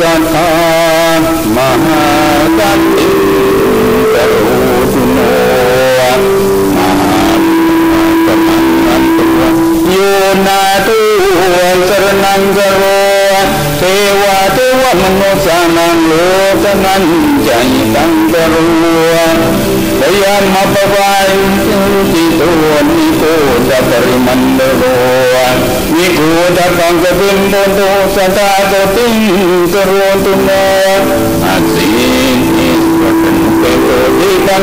สัทธามหากัตติกรุสุโนมหาป वैयामपवायुतोनिकोदपरिमण्डलो निगोदपङ्कबिम्बतो सदा गतिं करोतु न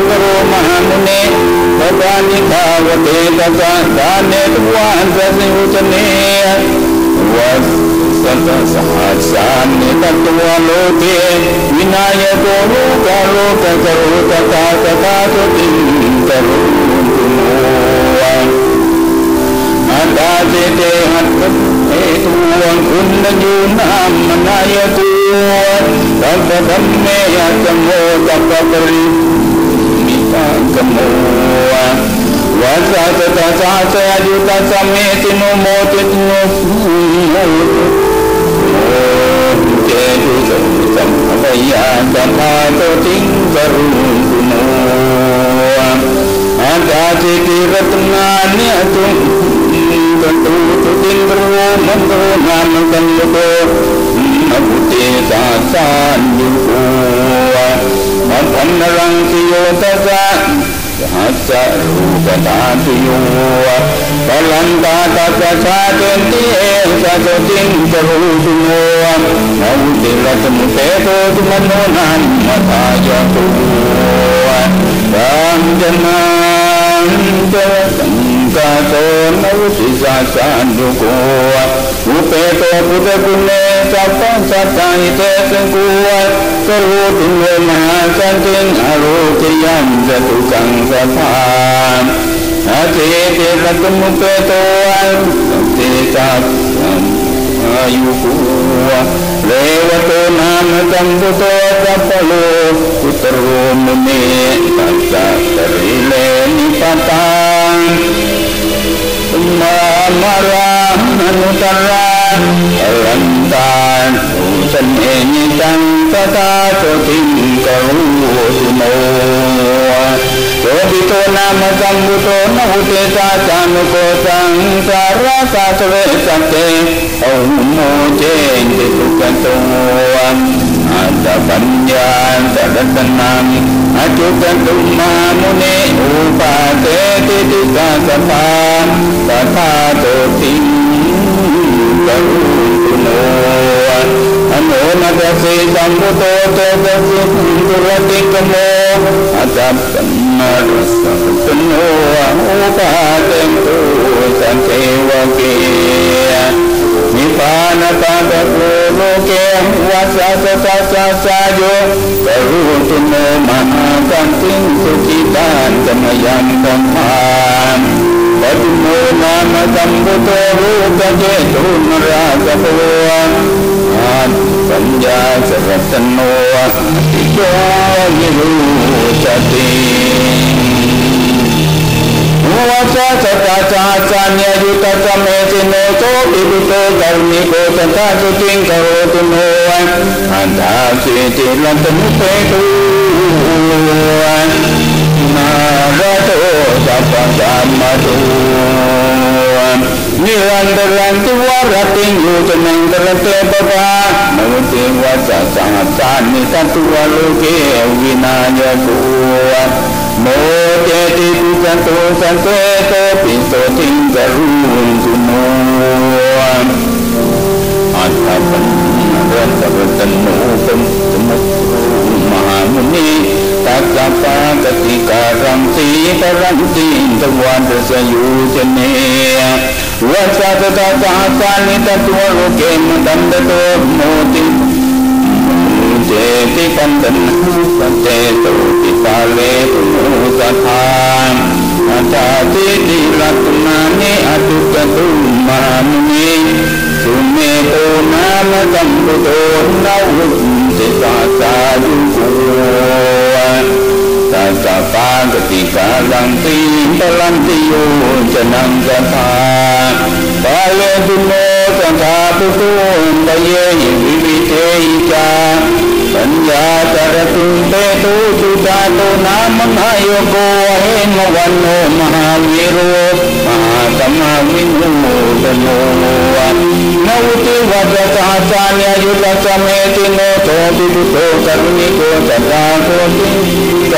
करो महामुने भवानि धावते तथा धान्ये त्वान् ससिंहने งกโรเทวะเทวะมนุสานังโลกนันจายตังกโรพยามปว जनात तिरत्नानि अतु मतो ज्ञानकल्लको चा नुवायो तदा อาจิติรัตนานิตุกตุตุติงกรุมันโตนามกันโยโกนบุติสาสานยุโกมัพพันนรังตัสสะหัสสะรูปตาติโยปลันตาตัสสะชาเตติเอสะโตติงกรุตุโมนบุติรัตมุเตโตตุมโนนันมทายะตุรัมจนาเจสังกาโตนวุติสาสานดุโกอุเปโตพุทธกุเน สัพพัสสัตตานิเตสังกุวสรุตุโมมหาสันติงอโรติยัมจตุกังสภานอาเจเตระตุมุเปโตอันเตจัสอายุกุวเรวโตนามจัมปุโตจัปโลอุตโรมุเนตัสสะตริเลนิปตามามารานุตรา रन्तान् सन्नितं तथा सुतिं करोतु नो। शोभितो नाम सम्भुतो न हुते चाचानुको संसारसासवे सते ॐ नो चेन्ति सुखतो। अन्तपञ्चान्तरतनानि अच्युततु मामुने उपासेति सभां तथा तोतिम् ตัโนหุเตตาจานุโกสังสาราสาสเวสัเตโอโมเจนติสุขโตอัตปัญญาตรัตนังอจุตตุมามุนีอุปาเตติติกาสภาตถาโตติกรุตุโนอโนนัสสิสัมพุโตโตตัสสิตุรติกโมอัตตัมารัสสะตุโนอุปาเตตุสันเทวเกนิพพานตาตะโกโลเกวัสสะสะสะสะสะโยกรุตุโนมหาสันติสุขิตานจมยังตัมภาน ปัจโมนามสัมพุโตรูปเจ รโตสัพพสัมมาทูนิรันดรันติวะรติงยูตนังตะระเตปะปะมนุติวัสสะสานิสัตุวโลเกวินายกุโมเตติปุสันโตสันเตโตปิโตติงกะรุนสุโมอันตะปันญาเรนตะวันโนสมุตมุตมหามุนี ตัสปาปฏิกาสังสีปรังสีตะวันจะอยู่เนวัสสะตะตาสานิตตัวโลกเกมตันตโตมูติเจติปันตนุสเจตุติปาเลตุสัทานอาจาติดิรัตนานิอตุกตุมานุเมสุเมโตนามะตัมปุโตนาวุติปาสาจุโกัสสะปากติกาลังตีตลันติโยจะนังสัทธาปาเลตุโมสัทธาตุตุตะเยหิวิวิเทหิจาปัญญาจารตุเตตุจุตาตุนามนายโกเหมวันโนมหาวิโรมหาสัมมาวินุตโนนวุติวัจตาจานิยุตสเมติโนโตติตุโตกรุณิโกจัตตาโกติ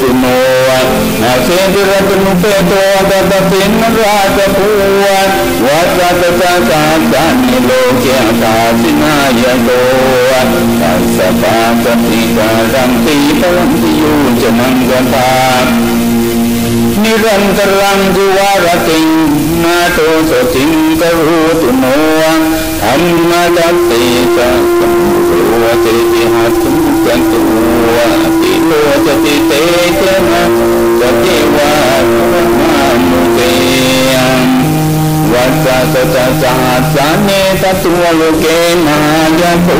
ติโมอาเสติรัตนเปโตปิยตัสสิมามุนีนวุติวัจตาจานิตุวโลกัสนายะโกโอวิสัมมุคุนุตโตปะปะโลกตุกัมปะโตสัมปะโตสังวินาเสนโตสัพพังโสติกะโรติโมนาเสติรัตนุเปโตตะตะปิ ธรรมดัสสิสัสัมรัวติติหัตุสันตัวติโลจติเตชนะจติวาสมามุเตยังวัสสะจะสะสะเนตตัวโลเกนายะภู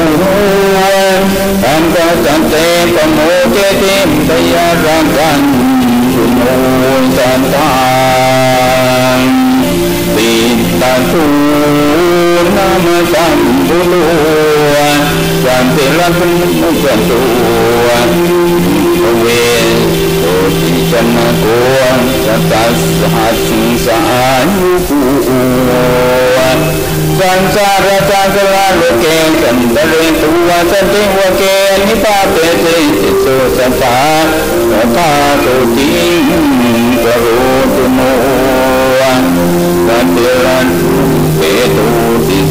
อันตะสันเตปโมเจติมตยารังกันสุโมสันตังติตันตุ นามสัมพุโลสันติรัตมุสันตุเวโตติชนะโกสัตสหัสสานุภูสังสารจักรโลเกสันตเรตุวสันติวเกนิปาเตสิโสสัพพะตาโตติกโรตุโนสัตติรันเปตุ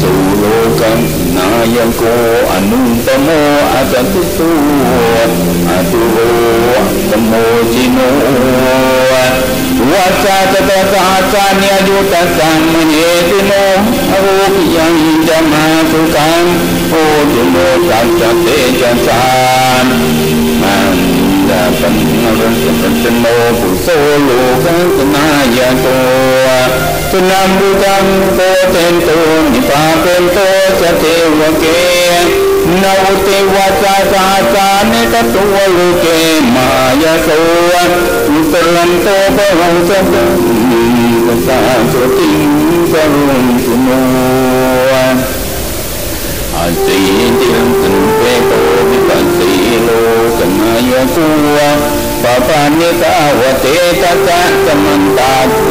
ติสุโลกังนายโกอนุตโมอัตติตุอตุโรตโมจิโนวัจจะตตสหัสานิยุตสัมมเนติโนรกิยังจะมาสุขังโอจุโมสัจเตจัสาน มันดาปันนรสัมปโนปุโสโลกัสนายโตสุนัมบุตังโตเตนโตนิพาเป็นโตสเทวเกนวเทวสาสาสานิตตัวโลเกมายโสอุตลันายโกปะปานิตาวเตตะสะมันตาตุ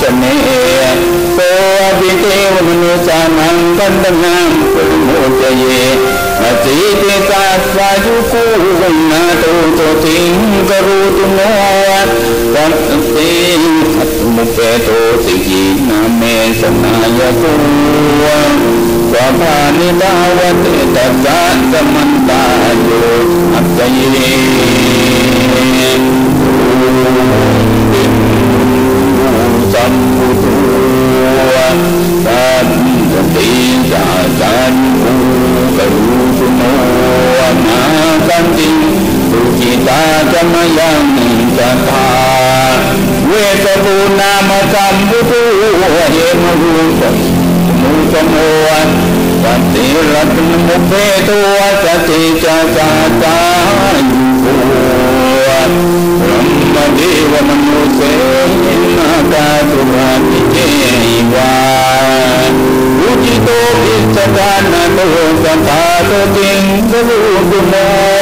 จเนโตวิเทวมนุจานังกันตนังปริโมจเยอติติตาสายุโกวินาโตโตติงกรุตุโน ตัสติอัตมุเปโตสิกินาเมสนายโกสวภานิดาวเตตัสสะสมันตาโยอัตเยสัมพุทโธสันติสาสันภูกรุสุโนนาสันติ สุจิตาจมยังสัทธาเวสปูนามสัมพุทโธเยมรูปมุสโนปฏิรัตนมุเปตัวสติจะจาตายุโกรมเดวมนุเสนาคาตุราติเจวาอุจิโตปิสดานาโตสัพพะโตติงกรุตุโม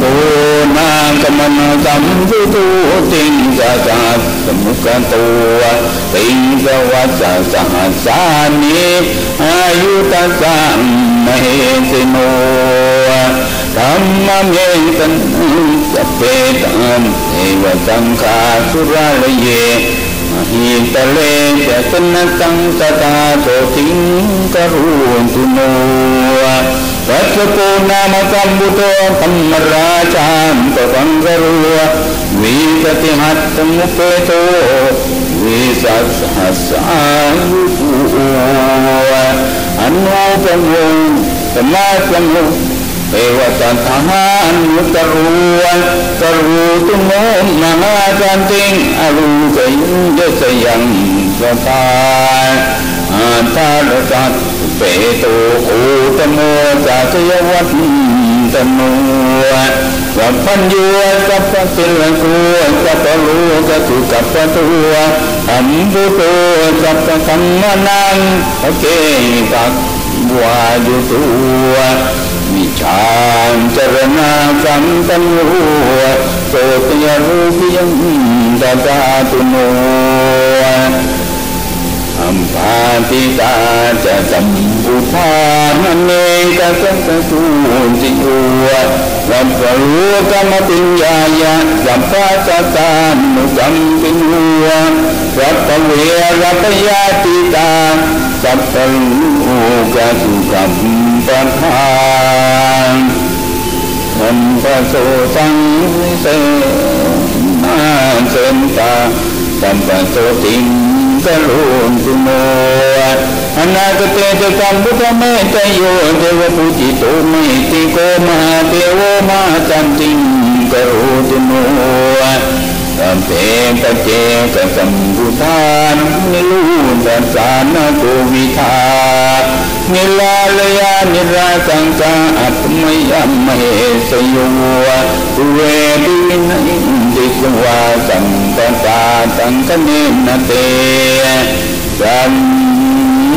ปตานาโตวายุงสุขังวรัญจโนากมนสัมพุตุติงสะสัสมุขตัวติงสวัสสหัสานิอายุตัสสะมเหสิโนธรรมเมตันสเพตันเทวสังฆาสุราลเยมหิตเลจะสนสังสตาโสติงกรุณตุโน วัสโกนามสัมบุโตธรรมราชามตสังกรุวิสติหัตสมุเปโตวิสัสหัสอายุอันุปโมสมาสมุเอวตันทหารมุตรูวันตรูตุโมมหาจันติงอรุจยิงยศยังสตาอาตาลสัต เปโตโอตโมจัสยวัตตโนสัพพัญญูสัพพสิลกุสัพพลูกสุกัปปตัวอัมบุโตสัพพสัมมนังโอเคตักวายุตัววิชานจรณาสัมปันโนโสตยรูปยังตาตุโน อัมภาติตาจะสัมปุทานเนกสัสสุติโอวัปรุกรรมปิญญายะสัพพะสัตานุสัมปิโนสัพพเวรปยาติตาสัพพลูกสุขัมปะทานสัมปโสสังเสนาเสนตาสัมปโสติง กรุณตุโมอนาคเตจะสัมพุทธเมตโยเทวปุจิโตเมติโกมหาเทวมาจันติงกรุตุโมสัมเพปเจกสัมพุทานนิลูนสานโกวิทา นิลาลยานิราสังกาอัตมยัมเหสโยตุเวปินอินดิสวาสัมปตาสังคเนนเตสัม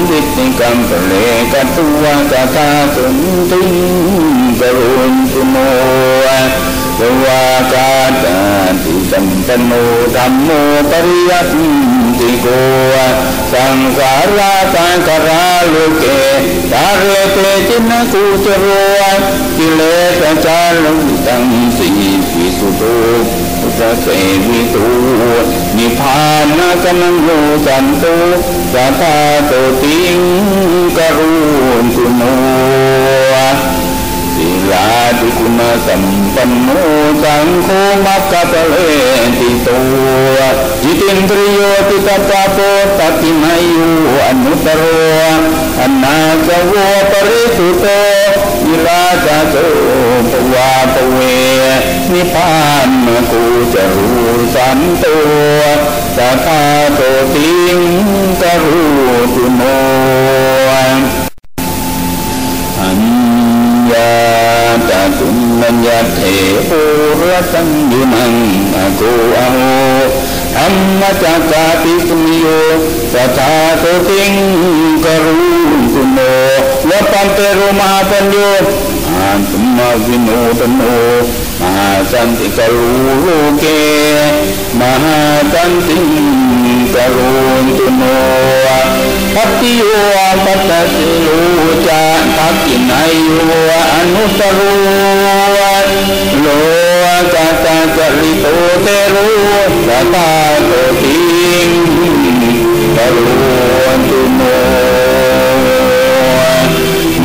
ดิติกัมเลกตุวาตาสุนติงกรุณตุโมสวากาตาติ สัมปโนธัมโมปริยัติโกสังสาราสังกราลุเกตาเรเตจินกุจโรกิเลสจารุตังสีวิสุตุสเสวิตุนิพานะกนังโลสันตุสัทธาโตติงกรุณตุโน ศีลาติคุณสัมปันโนสังโฆมัคคะเลติตัวจิตินทริโยติตตาโพตติมายุอนุตโรอนาสวปริสุโตวิลาจโตปวาปเวนิพานกูจะรู้สันตัวสัทธาโตติงกรุตุโน ญาตาตุมัญญาเทปุระสังยุนังอโกอาโหธ รรมจักกาปิสมิโยสัทธาโตติงกรุตุโนวปันเตโรมหาสันติกรูโลเกมหาสันติกรุตุโนปัตติโยปัตติโลจาทักขินายโยอนุตโรโลกาตาจริโตเตโรสัตตาโตติงกรุตุโน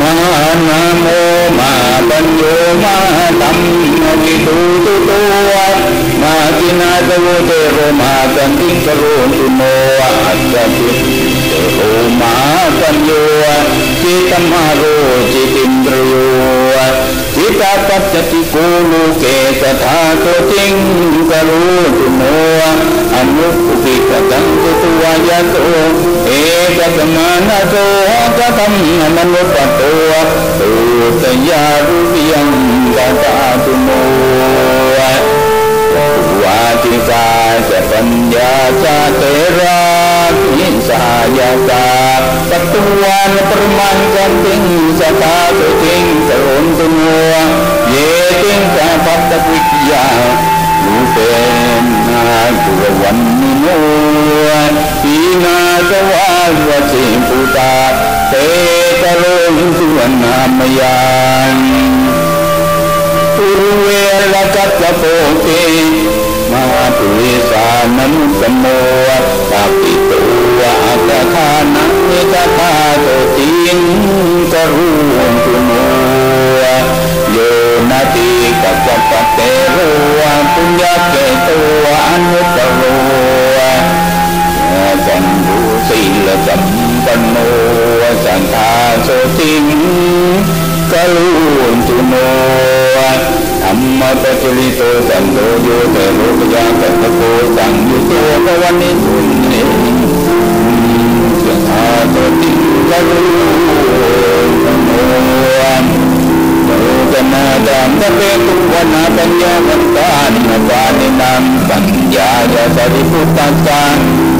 มหานาโมो माति नागो देवो मात अद्यो मातल्यो चेतमारोचितेन्द्रयो गीता पठ्यति को लोके तथा कृतिं करोतु नो अनुकृति कथं कृत्वा यतो हे จิตินาปัจจิโกลูเกสทาโตจิงกรุณุโนอนุปุกิกตังตุตวายโตเสมานาโตกตัมมนุปยังกตาตุโนวาจิกาจะปัญญาจาเตระนิสายกาปตุวันประมาณกันติงสตาตุติงสรุนตุโนเยติงสาพัตตวิกยาลูเปนาตุวันนิโม นปีนาตวาวสิปุตาเตตโลสุวรรณามยังปุเวลกัตโปเกมาปุริสานันสมโมตาปิตัวะอัตถานันิกตาโตติงกรุณตุโนโยนาติกัจจปเตโรปุญญเกตัวอนุตโร จันดุศีลสัมปันโนสันทาโสติงกรุณตุโนธรรมปัจจุลิโตสันโตโยเตโลกยากัตโกสังยุโตภวันนิสุนเนสันทาโสติงกรุณตุโนโลกนาดามตะเปตุวนาปัญญาวันตานิวานินามปัญญายาสริพุตตาจัง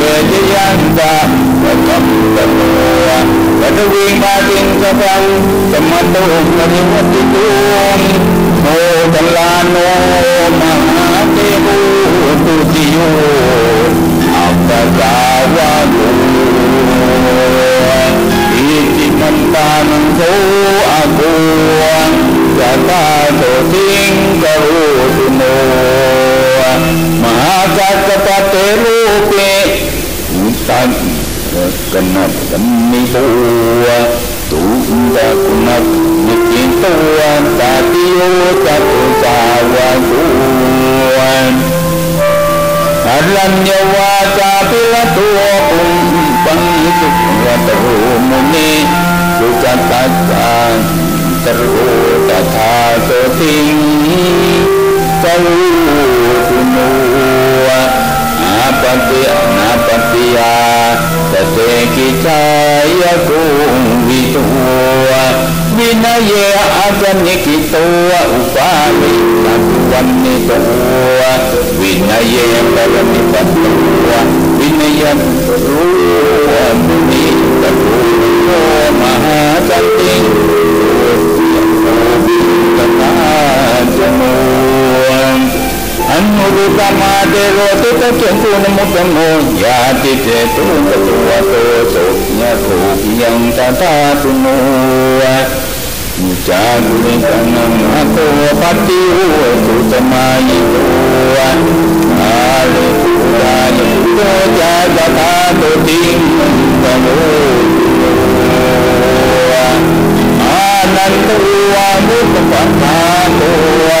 พุตโตมหาปัญโยปัตโมอัตาวะตุอัมมาเจนาปฏิเตโตตตาโตติงกรตุโนปาดังกุลิกามเตนะเวทยันตะปะกัมตวิมาติงสพังสมัตโตปริวัติตุมโนตัลาโนมหาเทวตุติโยอัปปะกาวะโลอิติมันตานังโสอาโกจะตาโตติงกรุตุโน มหากัจจปเตโล เปตันกันนับกันมิตัวตุตะกุนัวตาติโยจัตุสาวะกุอาจาปิลตัวปุมปังสุขะตรุมุนีสุจตัสสะตรุตถาโสติงกรุตุโนอาปฏิอนาปฏิยาตเตกิจายกุงวิตัววินัยอาจนิกิตัวอุปาลิสัตวันนิตัววินัยปรมิตตัววินัยรู้มุนิตรู้มหาจันติ สังโฆุตมาเตโรตุตะเกียงตูนมุตโมยาติเจตุตตัวโตสุญะภูยังตาตาตุโนมุจารุิกันังอะโตปัตติโหตุตมายิโตอาลิปุตานิโตจาตาตุติงตโน nan tu wa mu pa pa tu wa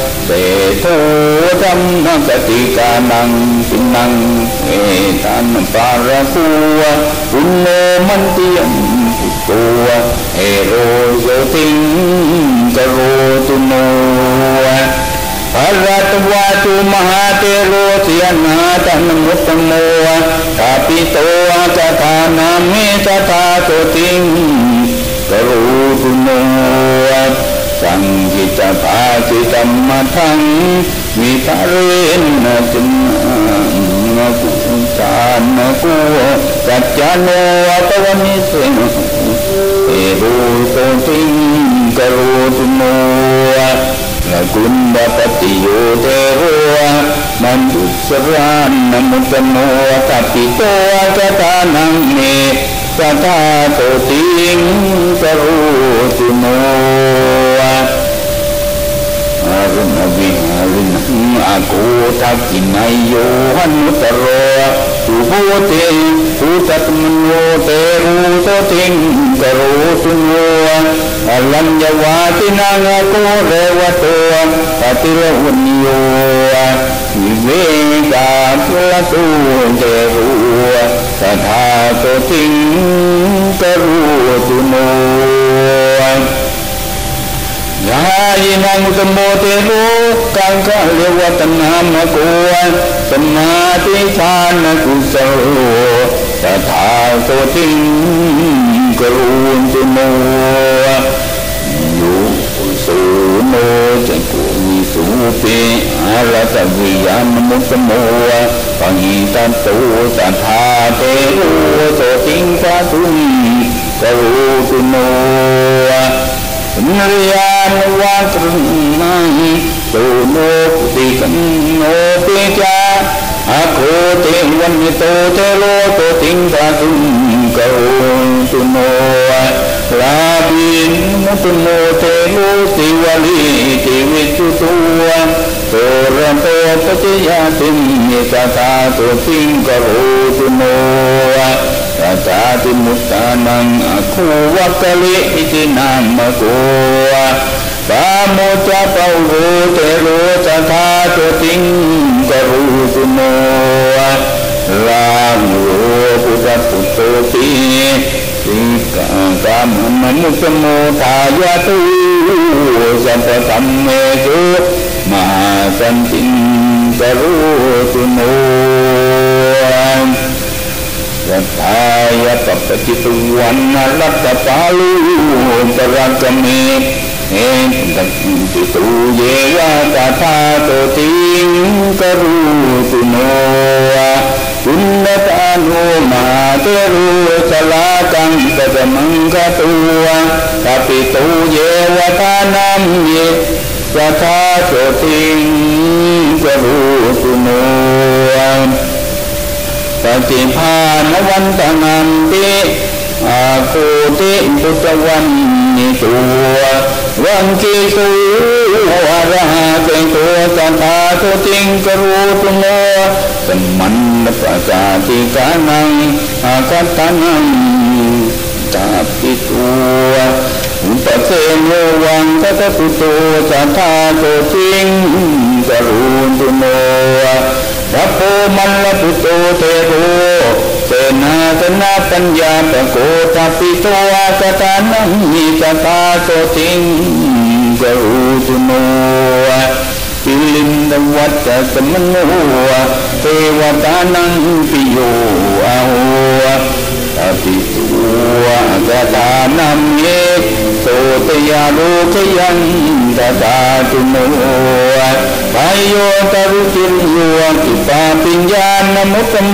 สโทธรรมสติกานังปินังเอตันปาระคูปุณโนมันติยมุตโตเอโรโยติงกโรตุโนภรัตวาตุมหาเตโรเสียนาตันมุตตโมตาปิโตจะทานามิตตาโตติงกโรตุโน สังกิตภาจิตมะทังมิตาเรนนะจุนะกุสานกุสัจจโนตวนิเสเอรูโตติงกโรตุโนละกุณบปฏิโยเทโรมันตุสรานนมุตโนตัปิโตกตานังเมสตาโตติงกโรตุโน รุณวิหาริณอาโกทักขินายโยหันุตโรสุโภเตสุตัตมโนเตรูโตติงกโรตุโนอลัญญวาตินางโกเรวโตปฏิรวุญโยวิเวกาพุลตุเตรูสทาโตติงกโรตุโน ยายินังสมโมเตโลกังกะเลวตนามโกสมาธิฌานกุศลตถาโตติงกรุณตุโนยุสุโนจักุมิสุเปอารัตวิยานมุตโมปังหิตันตุสัทธาเตโรโตติงปะตุงกรุตุโนนริยา นวัตรนังตุโนปุติกันโนปิจาอาโคเตวันโตเตโลโตติงตาตุงกโรตุโนลาบินมุตุโนเตโลสิวลีติวิจุตัวโตระโตปฏิยาติมิตาตาตุติงกโรตุโน ตตาติมุตตานังอคูวักลิอิตินามะโกปาโมจาปะโรเตโรสัทาตุติงกรูตุโนรามโรปุตตุตโตติสิกังกามมมุสโมทายาตุสัมปสัมเมตุมหาสันติงกรูตุโม तथा यतप्तुवन्नलूतर मे हे पितौ तथा तुतीं करोतु नो पुनो मातरु तलाकं ददमू कपितौ येन तथा शोतिं करोतु नो สลากังตะมังกตัวตปิตุเยวะทานัมเยตถาโตติงกรูตุโนปฏิภาณวันตนันติอาคูติพุทธวันนิตัว วันกิสุวราเกตัวสัทธาตุติงกรูตุโมสมันปัสสาติกานังอาคัตนังตาปิตัวอุปเสโนวังทัตตุโตสัทธาตุติงกรูตุโม รัพโพมันลปุโตเทโรเสนาสนาปัญญาปโกทัปิโตอาสตานังมิตตาโตติงกรูตุโนปิลินดวัตสมโนเทวตานังปิโยอาโหอภิสุวะกตานัมเย โสตยาโลกยังตตาตุโนปายโยตรุจิโยติปาปิญญาณมุตโม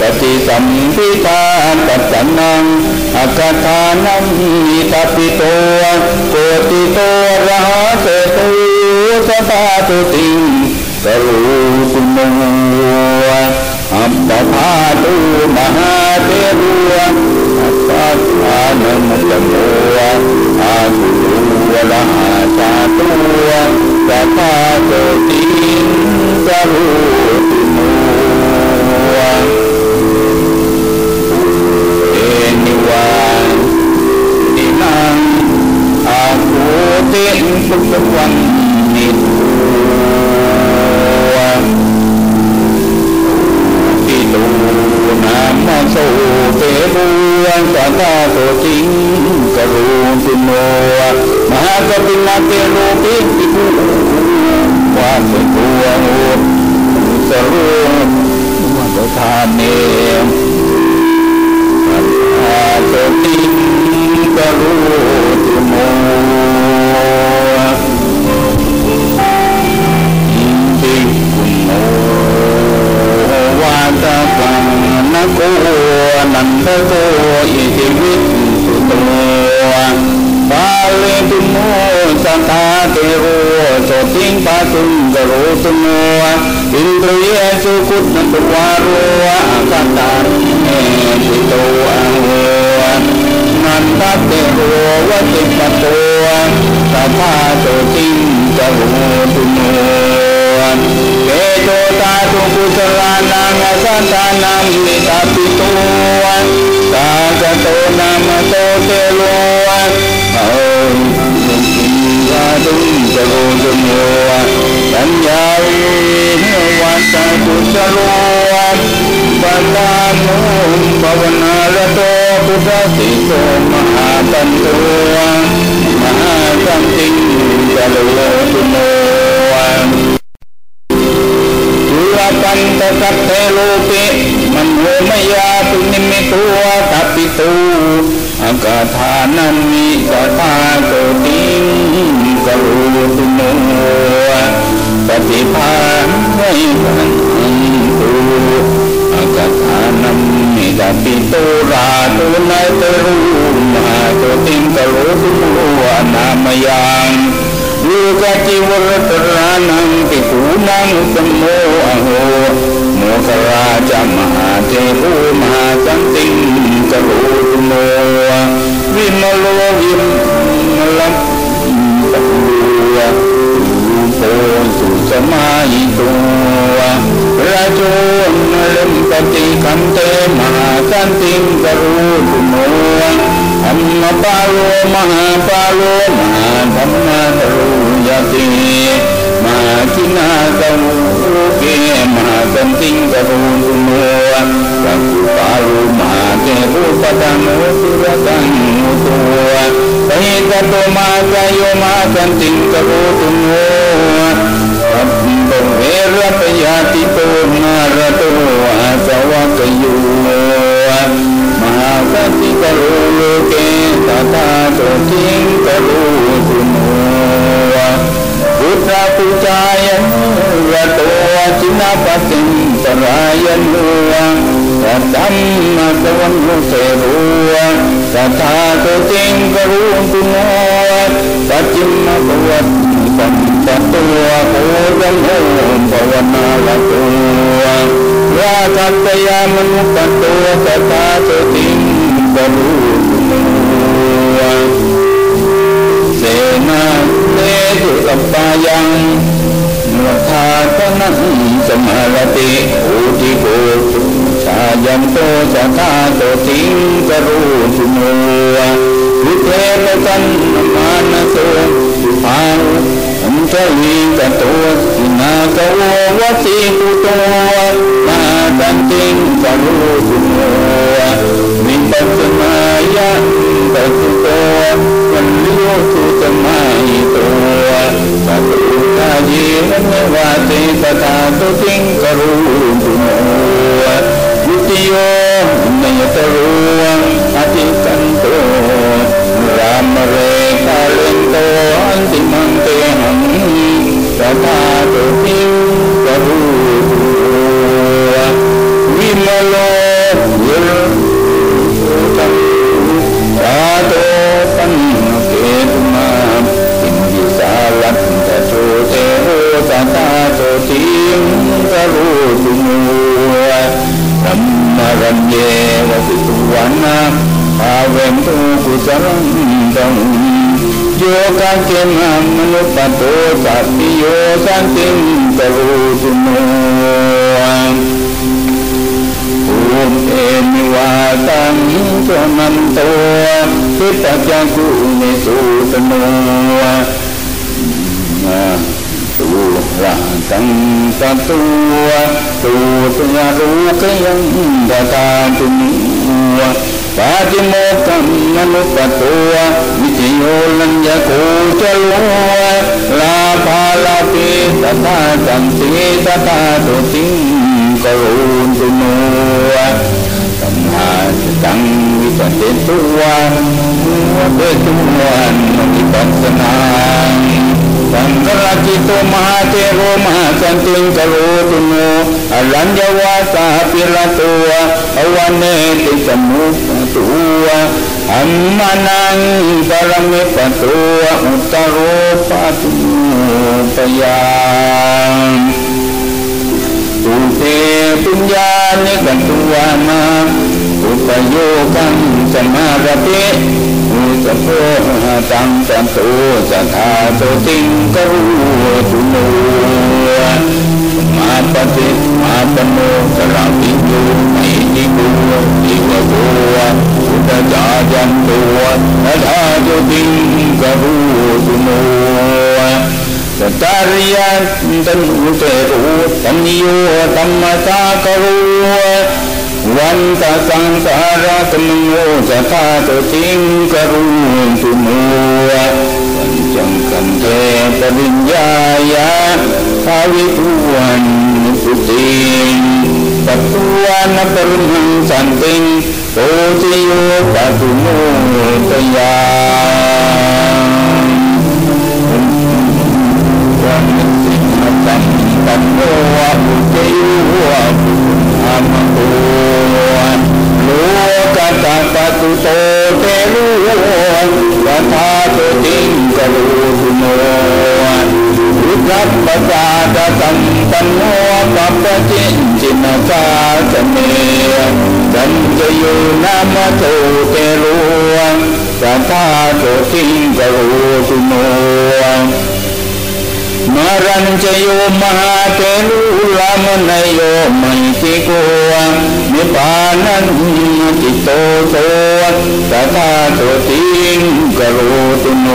ปฏิสัมพิทาปัจจนังอากาธานังมิตาปิโตโกติโตระหะเตตุสัทธาโตติงกรูตุโนอัปปภาตุมหาเทโรวอัปปะทานมัจโมอาคุวละอาชาตัวสัพพะโตติสรุติโมเอ นิวานินังอาภูติสุขวันนิตัวปิตูนามโสเตบุวันสัทธาโตจิงกรูติโมมหากปิ นาเตโรปิปิภูวาสตัวโอ สัตถาเนสัทธาโตเตโรสติงปาตุงกโรตุโมอินทรียสุขุตนตุวาโรอาคาตาเอติโตอะโหนันทเทโรวติปโตสัทธาโสติงกโรตุโมเกโตตาตุกุศลานังสันตานังนิตาปิโตสากโตนามโตเตโล ลาดุงจโรจโมสัญญาวิวัตตุสโลปัตตานุภาวนาลโตพุทธสิโตมหาตันโตมหาสัมติงจโรจโมจุลปันตสัพเพโลเปมันโหมยาตุนิมิตัวตัปิตูอากาธานันมิสัทธาโตติง จะรู้สุโนปฏิภาณให้พันตุอากาธานัมมิลาปิโตราตุนาตรูมาโตติงตโลสุโวะนามยังลูกาจิวรตรานังปิปูนังสมโมอโหโมกราจมหาเจภูมาสันติงกรูสุโมวิมโลวิมลัม สมัยตัวระโจนลิมปติคันเตมาสันติงกรูตุโมอัมมาปาโลมหาปาโลมาธรรมตรูยติมาคินาตรูเกมาสันติงกรูตุโมสัพปารุมาเกรุปตังโอสุรตังโอตัวเอตโตมาจโยมาสันติงกรูตุโม รัตยาติโกนารโตอาสวะกยุมหาสัจจิกรุโลเกตถาโตทิงกรุสุโนพุทธปุจายนรโตจินาปสินสรายนุสัตตัมมาสวรรคุเสรุตถาโตทิงกรุสุโนปัจจิมภวัตติปัญัตตัวโคยังโหมภาวนาวตัววาจัตยามนุปัตตัวสตาสติงปรูเสนาเลสุสัปายังมุทาตนันสมารติอุติโกชายันโตสตาสติงปรูสุโนวิเทปตันมานโสสุภา มันทวีกตัวสินากววสีกุตัวมาตันติงกรุตัวมมิปัสมายะปัสตัววันลิโยสุสมายตัวสัตุกายีนวาติปตาตุติงกรุสุโมยุติโยนยตรูอติกันตัวรามเรกาเลนโตอันติมังเต Thank you. มานังปรมิปตัวอุตโรปัตุปยาตุเตปุญญานิกัตุวานาอุปโยกังสมาระเตอุสโพตังสันตุสัทธาโตติงกรูตุโนมาปฏิมาปโนสราปิโยมิจิโกอิวโกอุตจายันตัวสัทธาโตติงกรูตุโนสตาริยันตันอุเตรุตันโยธรรมสาครูวันตาสังสาระตมโมจริงกรุณตุโมวันจังกั นเทปริญญายาภาวิทุวันสุติปัตตุวั นปรุหังสันติงโตติโยปัตุโมตยาวันสิงห์ตัมตัมโมวะอุเตยวะอามโตโลกตัสตุโตเตลุวัฏาตุติงกรูตุโน รุขัปปะจาตตัมปันโนปัปะจินจินสาสเมจันจโยนามโตเตลุวัฏาตุติงกรูตุโนมารัญจโยมหาเทลุลามนโยมัยติโกนิพานันติตโตโตตถาโตติงกโรตุโน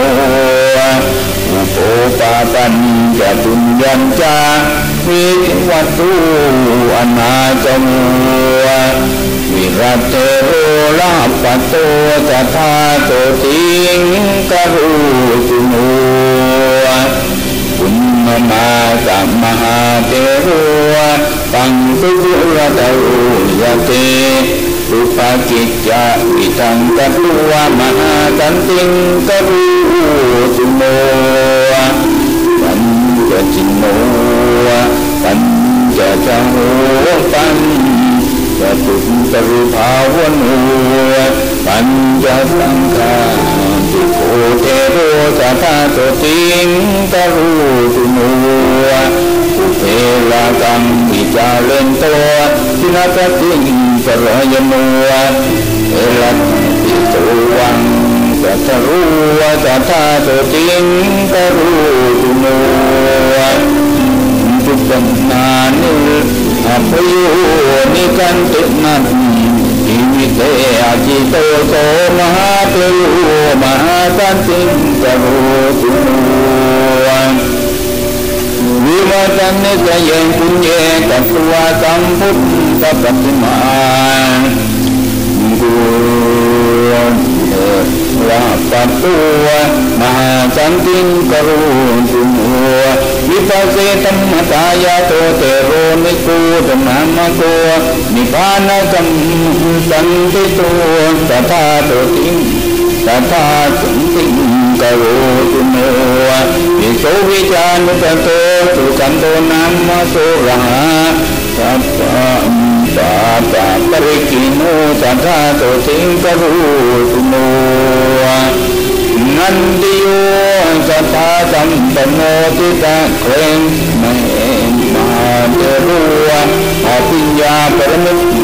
อุปปาตัญจะตุญญัญจาวิวัตุอนาจโมวิรัตเตโรลาปโตตถาโตติงกโรตุโนปุณมมาสัมมหาเทโรตังสุจุรตโรยเตสุปกิจจาวิทังกัตุวมหาสันติงกรู สุโมปัญจจิโนปัญจจังโหปัญจตุตรุภาวโนปัญจสังฆาติโกเทโรสัทธาตติงกรูตุโนอุเทลากังวิจาเลนโตทินาตติงสรยโนเอลัตติโตวัง สัทรูสัทธาโตติงก็รู้ตุโนจุปันนานิอภโยนิกันตินันอิมิเตอจิโตโสมหาเทโยมหาสันติกโรตุโนวิวัตนิสเยปุญเยตัตวาสัมพุทธปฏิมากุ ลาปัตตัวมหาสันติกโรตุโนวิปัสสิตัมมตายาโตเตโรนิกูตมามโกนิพานกัมสันติตัวตถาโตติงตถาสันติกโรตุโนวิโสวิจานุตโตสุขันโตนัมมโสระหะสัพพะ ตาตาปริกิโนตถาโตติงกโรตุโนนันติโยสัทธาสัมปโนติตะเครนมเหมหาเทรุวะอภิญญาปรมิตต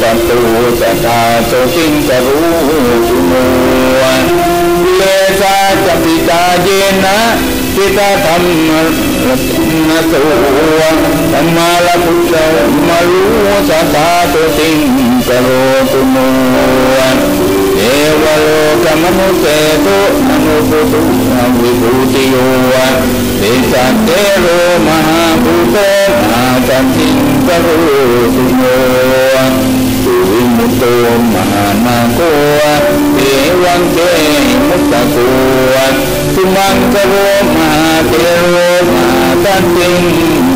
สัตตุสัทธาโสติงกรูตุโนเลสาจปิตาเยนะ සිත ධම්ම රත්නසෝව ධම්මාල පුත්ත මලෝ සතාතෙන් කරෝතුමෝන් ඒවලෝකමනුසේතු අනුපුතු විභූතියෝවන් දේශන්තේරෝ මහා භූත නාතන්තින් කරෝතුමෝන් ติงกรูตุโนเอวโลกมนุเตตุมนุปุตุวิภูติโยเตสัตเตโรมหาตนาจันติงกรูตุโน้ตโตมหานาโกเอวังเตมุตตะโกสุมังกโรมหาเทโรมหาจันติง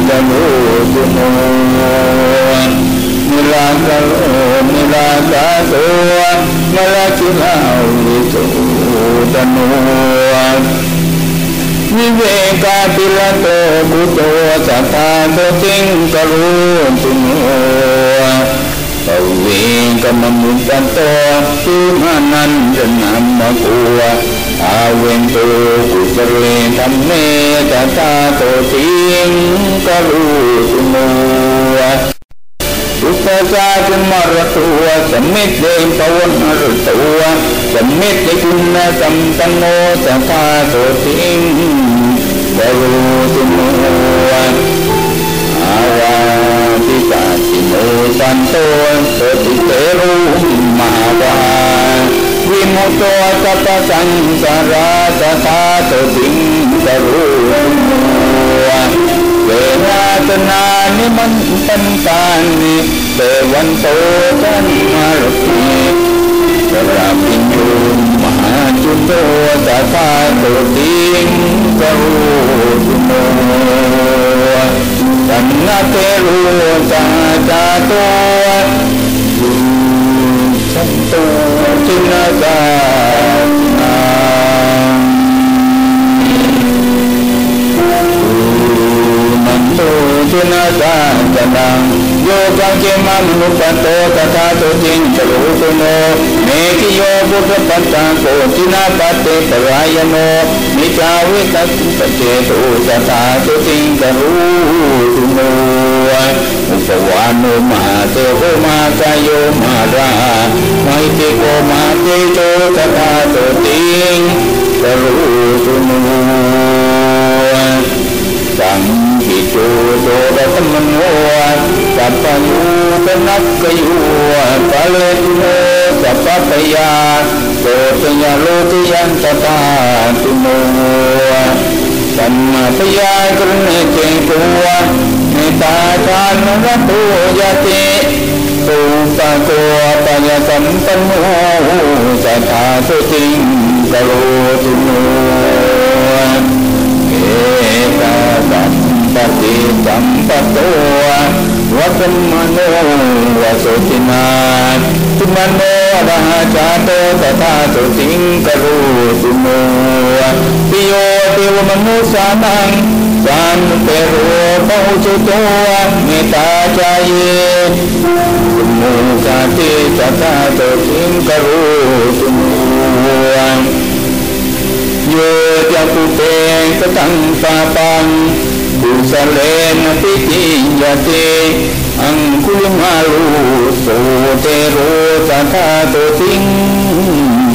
กรูตุโนนิลากโลนิลากาโตมลาคิลาวิโตตโนวิเวกาปิลโตกุโตสัทธาโตติงกรูตุโน ปเวกมมุตตโตสุมานันจนามะกัวอาเวนโตกุสเลธรรมเมตตาโตติงกรูตุโนอุปสาจมรตัวสมิตเดงปวนรตัวสมิตเดคุณสัมปันโนสัทธาโสติงบรูตุโนอาวาติกาติ โมสันโตสติเตรุมาวาวิมุตโตสัพสังสาราสัทธาโสติงบรูตุโนเวนาตนานิมันตันตานิเตวันโตจันมารุกีสราปิญญูมหาจุโตตาตาโตติงกรูตุโน สันนาเตรูตาจาโตสันโตจินาจาจุนาสาจดัง โยกังเกมามนุปโตตถาโตจิงจรูตุโนเมกิโยบุตปัตตังโกจินาปเตปรายโนมิจาวิตัสปเจตุตถาโตจิงจรูตุโนอุปวานุมาเตโกมาตโยมาราไมติโกมาเตโจตถาโตจิงจรูตุโนสัง กิโจโตระตมโนสัพพัญญูตนักกยุปะเลตุโนสัพพปยาโสัญาโลตยันตตาตุโนสัมมาปยากรุณเจตุวะเมตาจานระโตยะเตตุปะโกปัญญสัมปันโนสัทธาสุติงกโรตุโน ปฏิสัมปโตวะสัมมโนวสุตินาตุมโนวะหาจาโตตถาตุสิงกรูตุโนปิโยติวมนุสานังสันเปโรปะจุโตเมตาใจายตุโมกาติตถาตุสิงกรูตุโนโยจะกุเตงปาปังกุสเตสตังคุลมาลูโสเตโรสัง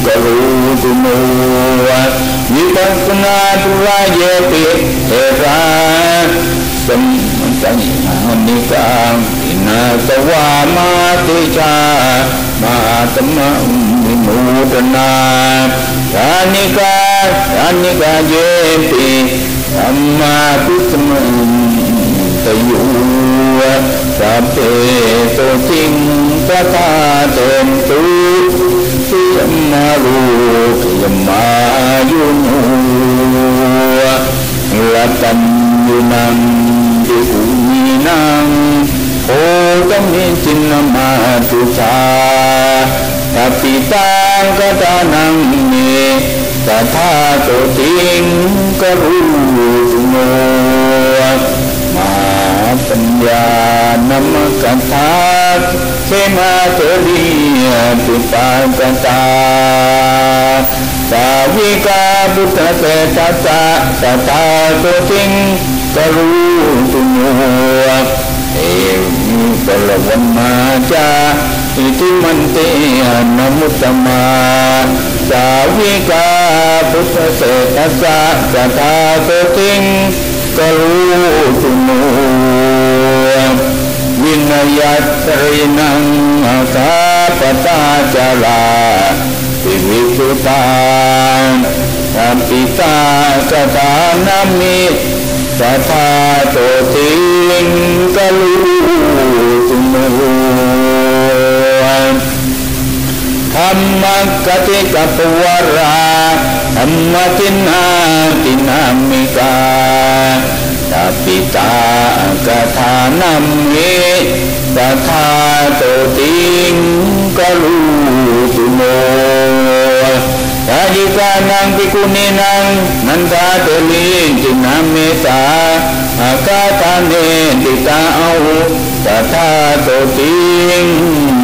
กรูตุโนวิปัสนาตุรายเติเทราสัมสัญญานิกังอินาสวามาติชามาตมะมิมุตนาญาณิกาญาณิกาเยปิสัมมาทิสมังตยุสัพเพโตจิงตตาเตนตุสิยมารูยมายุนุลัตันยุนังดิกุมีนังโอตมิจินนามาตุชาตัปิตังกตานังเม ตถาโตติงกรูตุโนมาปัญญานมกัตถาเสมาเตลีตุปากตาสาวิกาบุตรเตตัสสะตถาโตติงกรูตุโนเอมิปลวันมาจาอิทิมันเตนมุตตมา สาวิกาพุทธเศรษฐสะจตาโตติงกรู้ตุโนวินยัตรินังอาคาปตาจาราปิวิสุตาสัมปิตาสถานามิสถาโตติงกลูตุโน ธรรมกติกปวราธรรมตินาตินามิกาตาปิตากถานัมเมตถาโตติงกลูตุโมตาจิกานังปิกุณีนังนันทาเตลิจินามิตาอากาตาเนติตาเอาตถาโตติง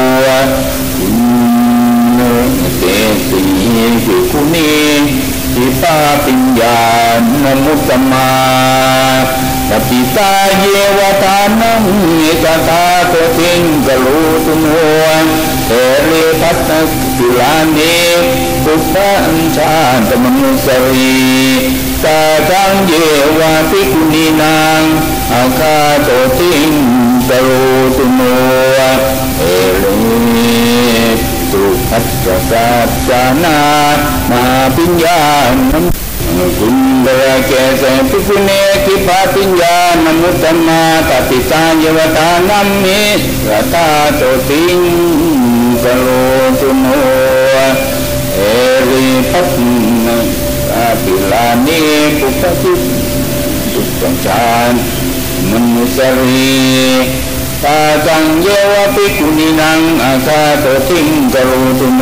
ริตุนามิกาอภิตาตัตตาสาธานามิตถาติงกโรตุโมติปจักกุกานังมากาสัตุลายปิวิสุตาวิสุตานายนาสาปิสัทธาโตติงกโรตุโมเตสีภิกขุนีทิปาปิญญานมุตตมาตปิตาเยวทานังกตาโตติงกลูตุโนเทเลพัตตุลานีปุปปัญชาตมนุสรีตาทังเยวาภิกุนีนางอาคาโตติงกลูตุโนเอเลสุขัสสะสานามาปิญญาณกุณเดเกสปิกุเนกิปาปิญญาณมุตตมาตติตาเยวตานัมมิรตาโตติงกโลตุโนเอริปัตนะอาปิลานีปุปปิสุตังชานมนุสรี ตาจังเยวปิกุณีนังอาคาโตทิงกโรตุโน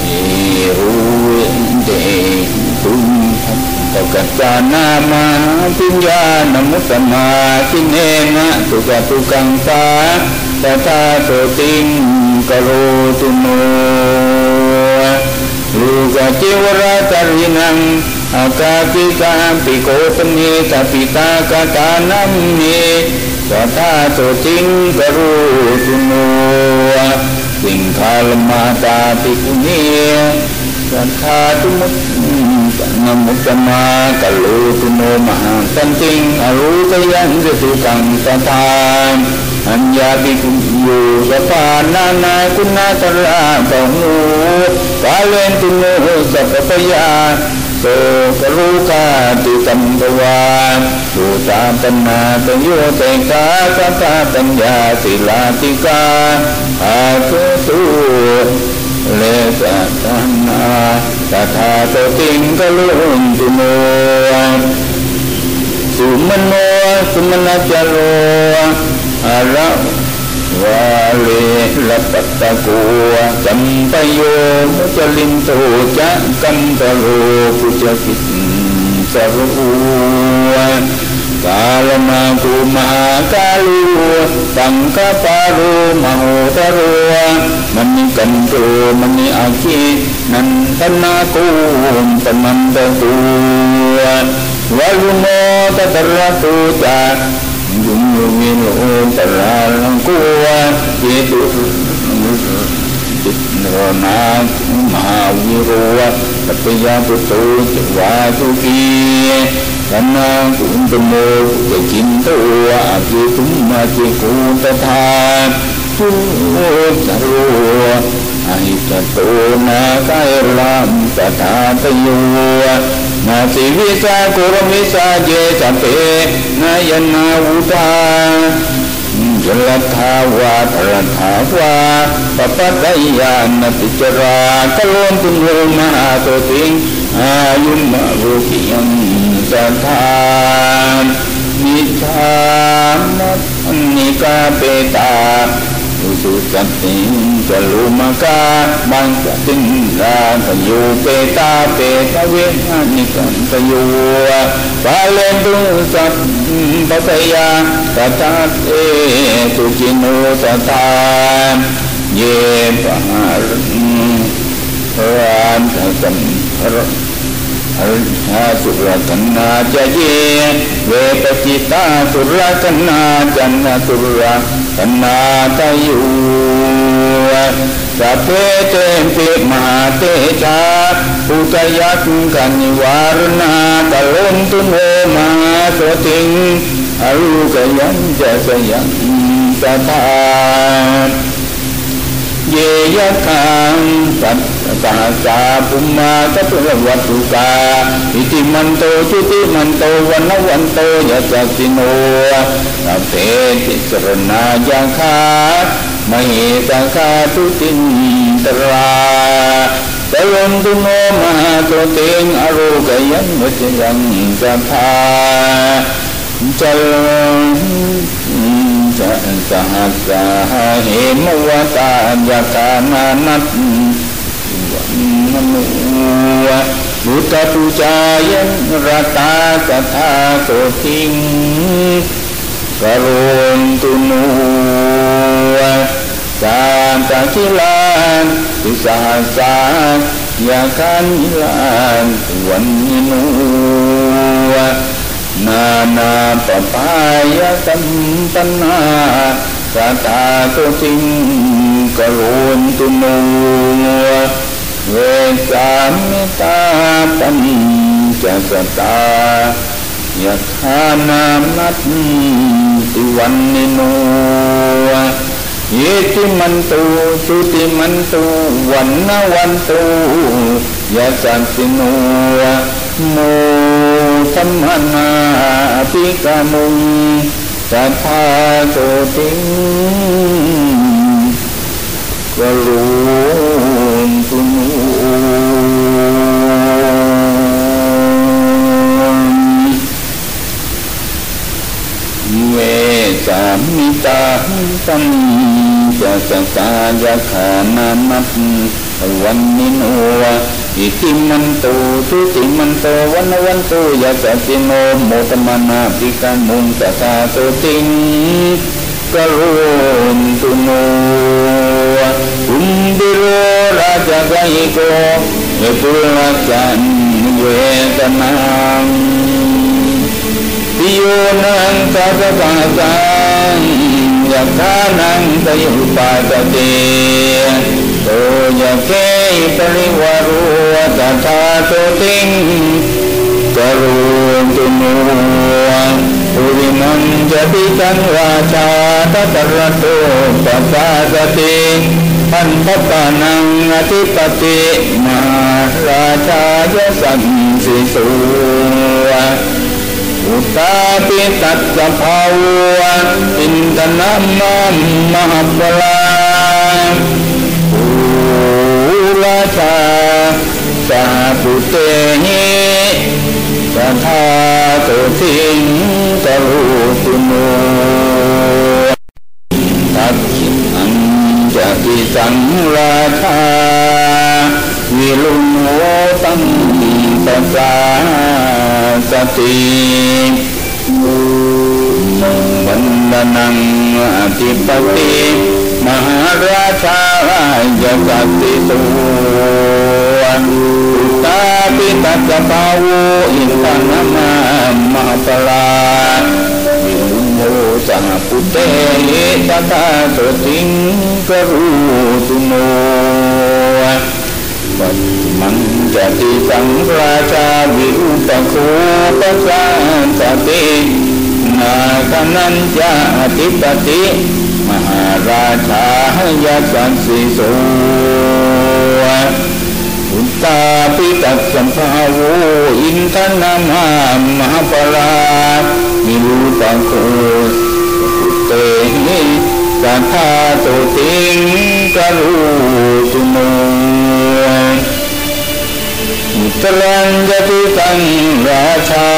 เอรูเดตุมตกัจจานามาปิญญาณมุตตมาสิเนนะตุกตุกังสาตตาโตติงกโรตุโนลูกจิวราตรินังอากาปิกาปิโกตมีตปิตากตานัมเม สตาโตติงกรูตุโนสิงคาลมาตาปิกุเนียสัทธาตุมุตนมุตตมากโลตุโนมหาสันติงอรูตยันจตุกังสัทธาอัญญาปิกุโยสปานานาคุณาตระตโนกาเลนตุโนสัพพยา โสกรูกาติตัมปวาสุตาปนาตโยเตกาสัพปัญญาสิลาติกาอาคุตุเลสะตันนาตถาโตติงกลุนตุโนสุมโนสุมนาจโรอาระ วาเลลปัตตะโกจัมปโยมุจลินโตจะกัมตโรปุจกิสรูกาลมากุมาคาลูสังกปารุมโหตโรมณีกันโตมณีอาคีนันทนากุมตมันตะตูวาลุโมตตระตุจา ยุงยุงิโลตระลังกัวเยตุจิตโนนามหาวิโรตัปยาปุตโตจวาจุกีธนากุณตโมจะจินตัวอาภิตุมมาจิกุตถาทุสโรอาหิตโตนาคายลามตถาตโย สิวิสากุรมิสาเจสเปนายนาวุตาจลัทธาวาทรัทาวาปปัตยานติจรากลนตุโลมหาโตติงอายุมารุกิยังสัทธานนิธานนิกาเปตาอุสุสติ จลุมกาบังสตินลาตโยเปตาเปตเวหานิกันตโยปาเลตุสัตปัตยาตถาเอสุจิโนตตาเยปหารรานสัมอริยสุรกันนาจะเยเวปจิตาสุรกันนาจันนสุรกั นนาตยุสัพเพเตปิมหาเตชาปุตยักกันนิวารณาตลนตุโนมาสติงอรุกยันจะสยังตถาเยยะคังสัต สหัสาปุมมาสัพวัตุกาอิติมันโตชุติมันโตวันนวันโตยัสสิโนสัพเพติสรณายังคามหิสังคาทุตินตราตลมตุโนมหาโตเตงอโรกยันมุจยังสัพพาจลจะสหัสสาเหมวตายกานานัต วบุตตุจายันรตาสทาโสทิงกรุณตุนุสามตาคิลานติสหัสสายาคันลานวันนุนานาปปายสัมปันนาสตาตุสิงกรุณตุโน เวสามิตาปัญจสตายะธานานัตติวันนิโนเยติมันตุสุติมันตุวันนวันตุยะสันติโนโมสัมมานาปิกามุงสัทธาโตติงกรุณตุนุ เวสามิตาตัมจะสังสายาขานามัตวันนิโนอิติมันโตทุติมันโตวันวันโตยาสติโนโมตมานาปิกามุงตตาโตติงกรุณตุโนอุมบิโรราชกายโกเอปุลสันเวตนัง ปิโยนังสัพพะสังยะทานังตยุปาตเตโตยะเกปริวารุตถาโตติงกรุตุโนปุริมันจะปิตังวาชาตตระโตปัสสะสติพันธปานังอธิปติมาราชายสันสิสุ อุตาปิตัสสะภาวะอินทนัมมหปลาราชาสาปุเตหิสัทธาโตทิงกรุตุโนตัดขินังจะติสังราชาวิลุโนตัง ปัสสาสติวันนังอธิปติมหาราชายกัสติตุตาปิตัสภาวุอินทนามามหาปลาวิมุโมสังพุเตหิตตาโตติงกรุตุโน ปัจมังจติสังราชาวิรุปโคปัสสะตินาคนัญจาติปติมหาราชายาสันสิโสอุตตาปิตัสสัมภาวุอินทนามามหาปรามิรูปังโคสุเตหิสัทธาโตติงกรุตุโน สลังกติสังราชา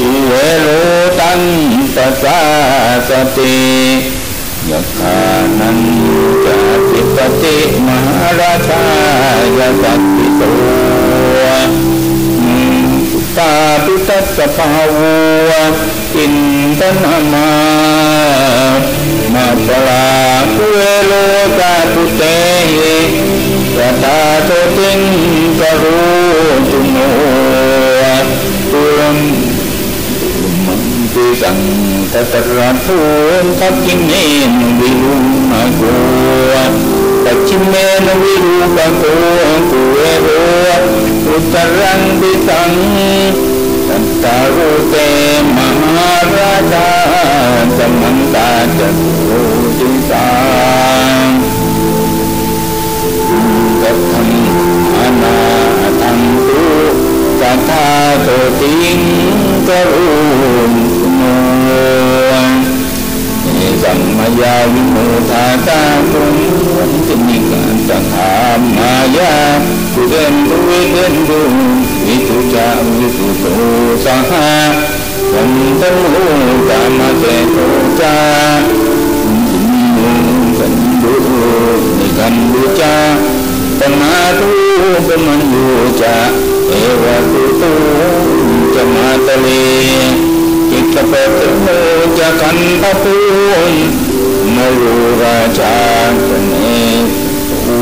อเวโรตังสัสสติยะคานันจติปติมหาราชายะสัตติตัวตาปิตัสภาวะอินทนามามาปลาเวโลกาตุเต มนวิรูปโกกุเอโรอุตรังปิตังสัตตารุเตมหาราชาสมันตาจักโรติสังกั กัทาโตติงกรุณโนสัมมายาวิโมทาตาตุงวันตินิกันตถามายากุเดนตุวิเดนตุวิตุจา วะวันตันโหกามเตโตจาสันดุนิกันดุจาปมาตุจาเอวะตุตุจะมาตะเลจิตปะตโมจะกันตะปูนมรุราชาเนภู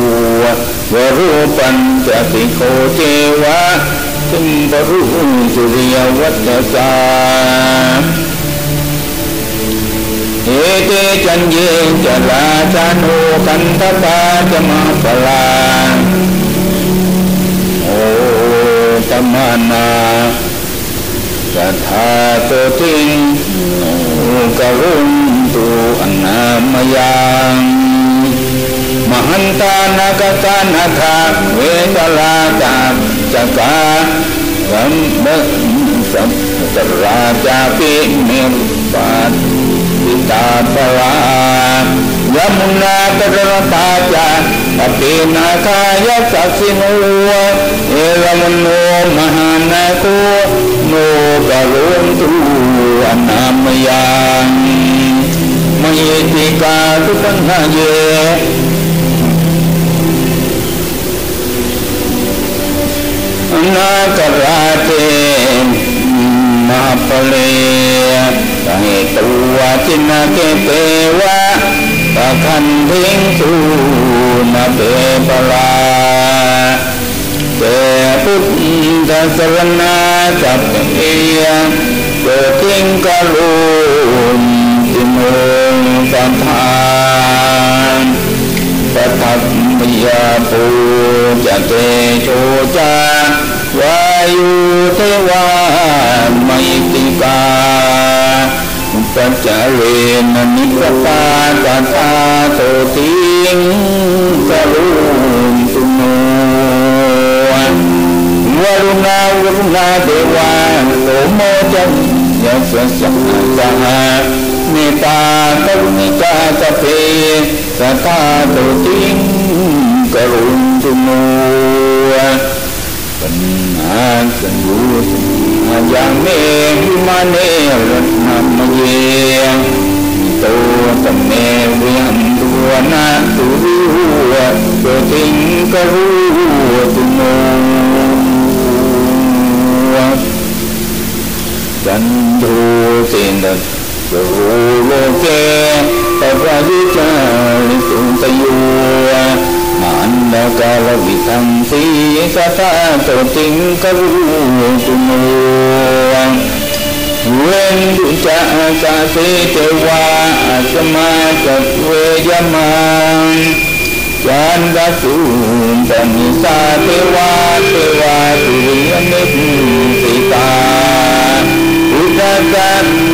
วรูปัญจะติโคเทวะจึงบรุสุริยวัตสาเอเตจันเยจะราชานุกันตตาจะมาปลา तथा तु करुन्तु न मया महान्ता न का ने गला च का च นามยังมหันตานากตานาคาเวทลาตาจักาสัมเบสัมตราจาปิเมปัตติตาปลายมุนาตระตาจาปปินาคายสัสสิโนเอรมโนมหานาโคโนกรุณตุอนามยังมยติกาทุปัญหาเยนาคราเตมาปเลตังตัวจินาเกเตวะ ปะคันทิงสูนาเปปลาเตพุทธสรณาจับเอียเกิดทิ้งกะลุนติโมสัมภานปะทัพยาปูจะเตโชจาวายุเทวาไมติกา ปัจจเรนนิพพาตาตาโตติงกรุณตุโนวรุณาวรุณาเทวาโสโมจันยัสสะสหเมตตากรุณิกาสเพสัทธาโตติงกรุณตุโนปัญหาสัญญูสัญญาเมหิมาเนรัตนมเยโตตเมวิหันตัวนาตุริวโตติงกรูตุโน จันทูสินดสรูโลเกปะปะวิจาริสุตโยมันดากาลวิทังสี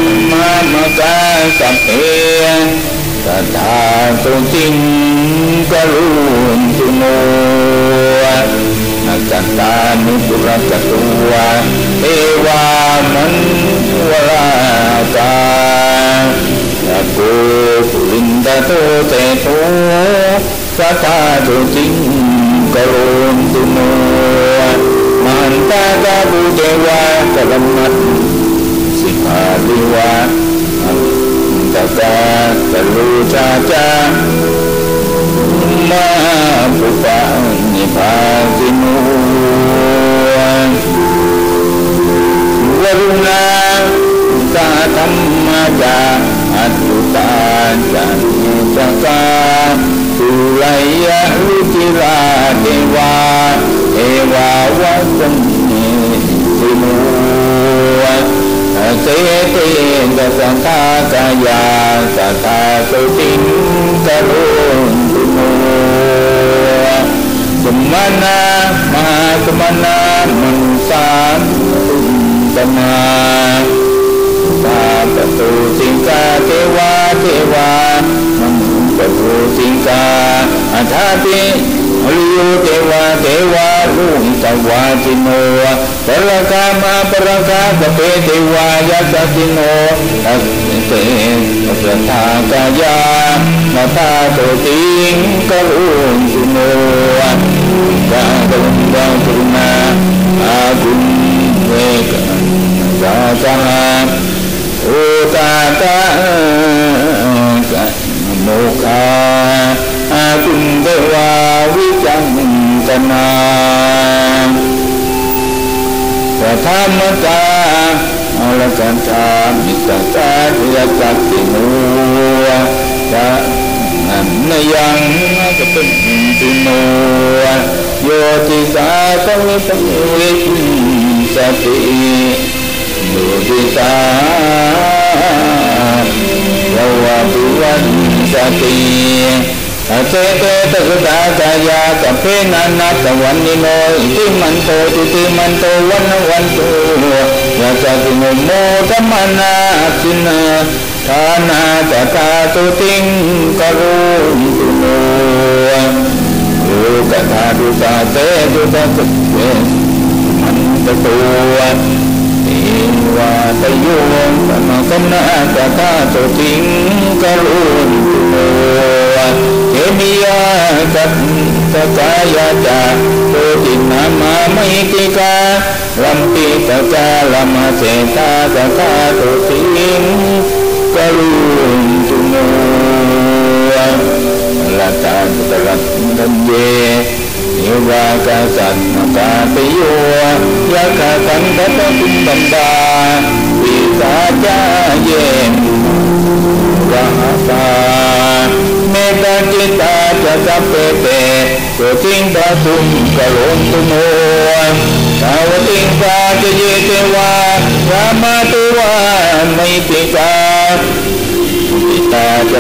สัทธาโตติงกรูตุโนเวนดุจาสาเสเทวาสมาจักเวยมันจันทสุปนิสาทวาเทวาตุริยนิสิตาอุตตัมมามกาสัพเพสัทธาตุจิงกรุณตุโนนักตานุปุรกตัวเทวามันวราตานาโกปุรินดาโตเตโตสัทธาตุจิงกรุณตุโนมันตากาบุเทวากรมัตสิกขาลิวา ตกาตลูชาจามาปุปานิพาสิโนวรุณาสาธรรมจาอัตุตาจันจักาสุไลยะรุจิราเทวาเอวาวัสันสิโนเสเตกสังฆากายาสัทธาสุติงกรุณตุโนสมณะมหาสมณะมนุสาตุตมาสาปตุสิงกาเทวาเทวามนุปตุสิงกาอัฏฐาติ ริโยเทวาเทวาลุงสวาสิโนปรกามาปรกาสเปเทวายาสสิโนอัสเตสัทธากายานาตาโตติงกรุณสิโนกาตรงดาวตุนาอากุณเวกสาสหาโอตาตา มตาอรกันตามิตตาเทียจักติโนจะนันนยังจะเป็นติโนโยติสาสวิปวิสติโยติสาวะปิวันสติ อเจเตตะกุตากายาสัพเพนันนัตวันนิโนอิติมันโตติติมันโตวันวันโตยาสติโมโมตมนาสินาทานาตตาตุติงกรุตุโนโยกตาดุตาเตดุตาเตมันตตัวเวาตโยสมะสนาตตาตุติงกรุตุโนเทมิยาสัตตกายาจาโตตินามามิติกาลัมปิตกาลัมเสตาตตาตุติงกรุนันวาตมกาตโยยะคาตันตตะตุบันาวิสาจาเยนราตาเมตาจิตาจะสัพเพเตโสติงตาตุนตุโน สาวติงตาจะเยเทวารามาตุวาไม่ติกาปิตาจะ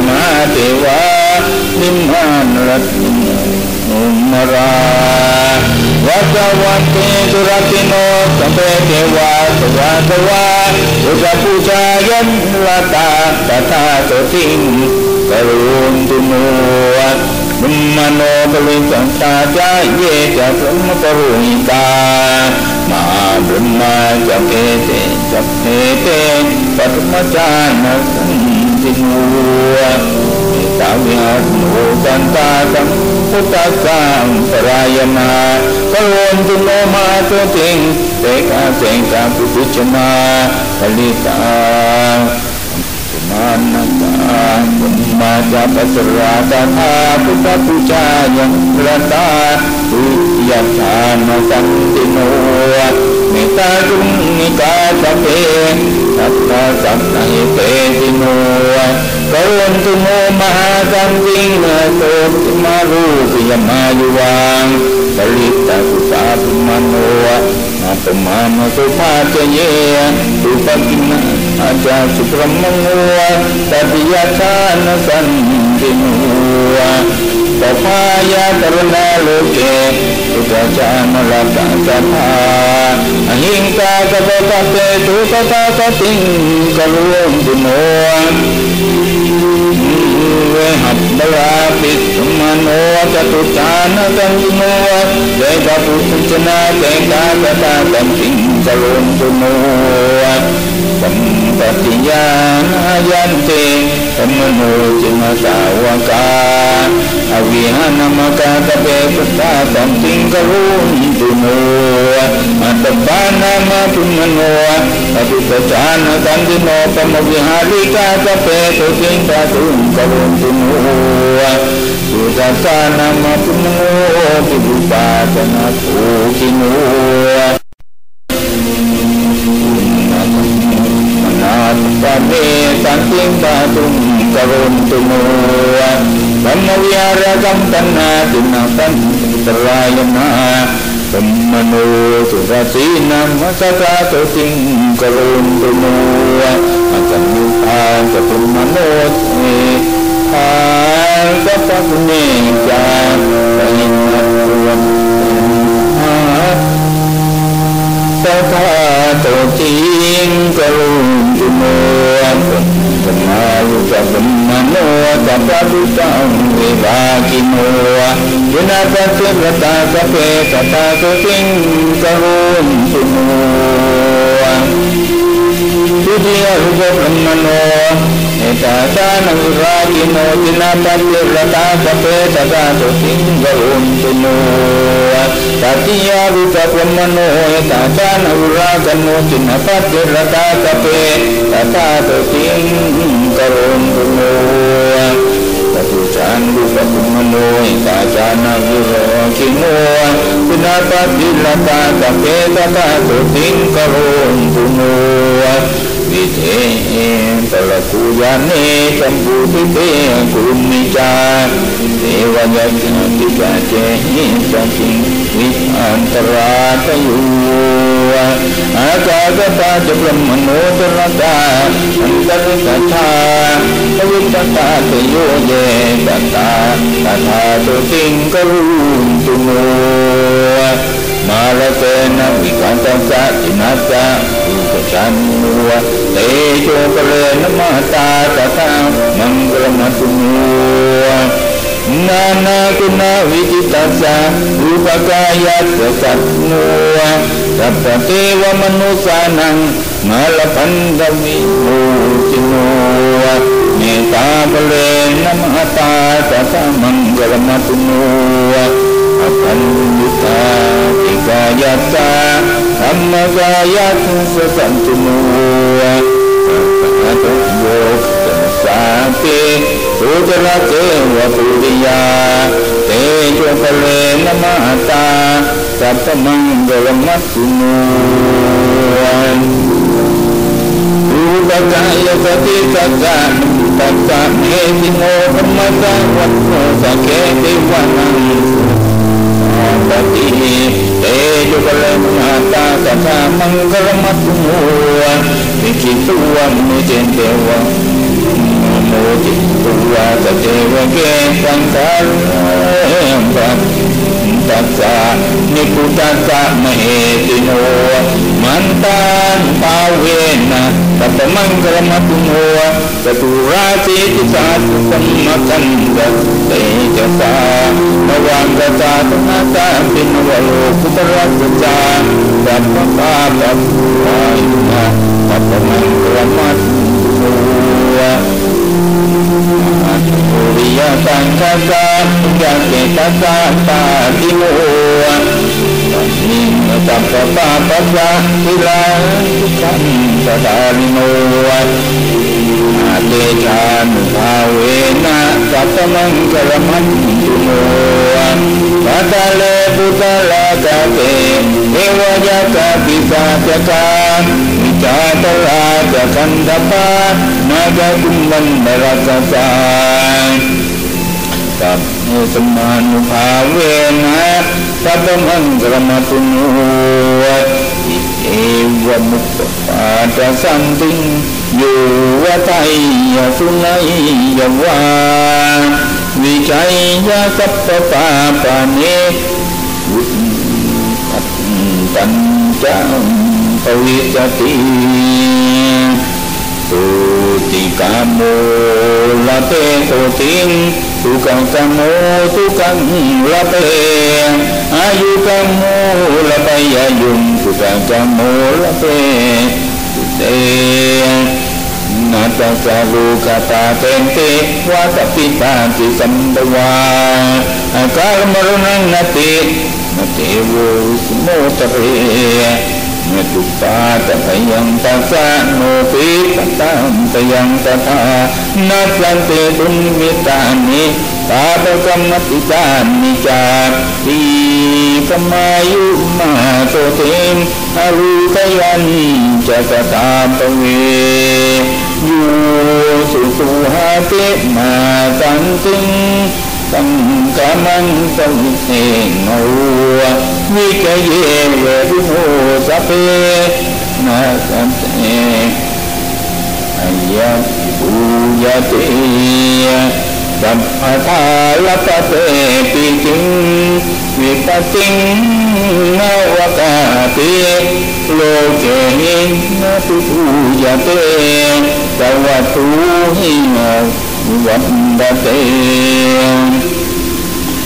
มาเทวานิมานรัตนุมราวัจวัตเตตุรติโนสัมเปเทวาสวาสวาอุจปูชายั นลตาตถาโสติงกรุณตุโนมุมมโนปริสังตาจาเยจะสมปรุหิตามาบรมมาจักเอเตจักเอเตปัตมจานะสันติโนตาวิหารโนสันตาสัมพุทธสังปรายนากโลนตุโนมาตุติงเตกาเตกาปุปิจนาปลิตามานัตาบุมมาจาปัสราตาาพุทธปุจายังระตาอุยทานสันติโนเมตตาจุนิกาสเปสัตตาสัพไนเตติโนกวันตุโมมหาสัมปิงโตติมารูปิยมายุวังปริตตาสุสาปิมโนอาตมาโนสุภาเจเยสุปกินา อาจารย์สุพรมโมตัติยาชานสันติโนปพายาตรณาโลเกสุตจามลตาสัพาอหิงกาตตตเตตุตตตติงกลวงตุโนเวหับบลาปิสมโนจตุจานตังโนเดกปุตชนะเตกาตตาตังติงกลวงตุโน สัมปติญาณยันเตสัมโนจิมสาวกาอวิหานมกาตเปปุตตาตังติงกรุณตุโนอัตบานามาตุมโนอตุตจานตันติโนปมวิหาริกาตเปตุติงตาตุงกรุณตุโนสุตัสสานามาตุมโนปิบุปาจนะโูกิโน สันติปาตุงกรุณตุโนธรรมวิหารกัมปันนาตินาปันตรายนาโนสุรสีนัมสกาตุติงกรุณตุโนอาจารย์ยุทาจะเป็นมโนเททานสัพพะเนจาปนินัตวันหาสัทธาตุติงกมนสมาลุสัพมโนสัพพะตุตังวิภากิโนวินาศสิรตาสเปสัตตาสุติงกรุณตุโนทุติยนเอตาโนจินาปัติรตาสเปตตาตุสิงกรุณตุโนตติยรูปบรมเอตาสานวิรากิโนจินาปัติรตาสเปตตาตุสิง กรุณตุโนปฏิจันดุปปุมโนอิตาจานาวิโรกิิเปตตาตุสิงกรุณตุโนวิเทตระกุยาเนจัมปุติเตกุมิจารเทวยัจติกาเจหิสังคิวิอันตราตยุอากาศตาจะพรมโนตระตาอันตริกชาทวิตตาตโยเยตตาตถาตุติงกรุณตุโนมาลเตนะวิกันตัสสะจินัสสะอุปชันโน योफलेन महता तथा मङ्गलमतु न तु न विदितसरूप च मनुषनं मलतङ्गो नेताबलेन महता तथा मङ्गलमतु ตุโนนานาคุณาวิจิตัสสะรูปกายะสัตโนสัพพเทวมนุสานันดวิโมจิโนเมตตาเปะตุโนอภันยุตาติกายะสาธรรมกายะสสันตุโนสัพพะโยสาติสุจระเกวะปุริยา เตโชภเลนะมาตาสัพพมังกรมัตตุโนรูปกายสติสัจจะตัสสะเมติโมธรรมะวัตโนสักเกติวานัง ปฏิเตจุกลมหาตาสัทธามังกรมัตโมวิคิตุวัมุเจนเทวะโมจิตุวะสเทวะเกสังสารปัตตัสสะนิพุตัสสะมเหติโน มันตันปาเวนะตัปมังกรมัตุโนจตุรา สีติสาตุสัมมกันดเตจสานวังกตาตนาตาปิลกุตรัสจาสัพพะปาปัสวายุนะตัปมังกรมัตุโนอัตโริยสังฆาสายัเกตัสสะปาติโมนิสัพพะปาปัสสะทิลาทุขันสดาลิโนอาเตชานุภาเวนะสัพพมังกรมัตตุโนปัตตะเลปุตตะลากาเตเอวยะกาปิสาจกาวิจาตลาจะคันดปานาจกุมันดรัสสาสัพเพสมานุภาเวนะ สัพพมังกรมัตตุโนอิเอวมุตตาจะ สันติโยวะไตยสุนังปวิจติสุติกาโมละเตโตติงสุขังกโมสุขังละเตอายุกโมละไปยายุงสุขังกโมละเตสุเตนาตาสาลูกตาเตนเตวาตปิตาติสัมบวาอาการมรณังนตินเตโวสโมตเร นตุปาตะพยังตัสสะโนปิปตังตยังตถานัสันเตตุนวิตานิตาปกรรมติจานิจาตีสมายุมาโตเตมอรูปยันจะกตาปเวยูติมาสันติงสังกามันสังเองโนวิกเยเวรุโหสเปนาสันเออายะภูยเตสัมภทาลปะเตปิจิงวิปัสสิงนวกาเตโลเกหินตุภูยเตสวัตถุหิวัดดเตยตรเตเตวะบุวกาอา จารกสานตโยอุปาตกันติโกเสนะสัพเพตัสสัมมันติเตยมุติวะเทสันติสจีวันจามเป็นชีวิตั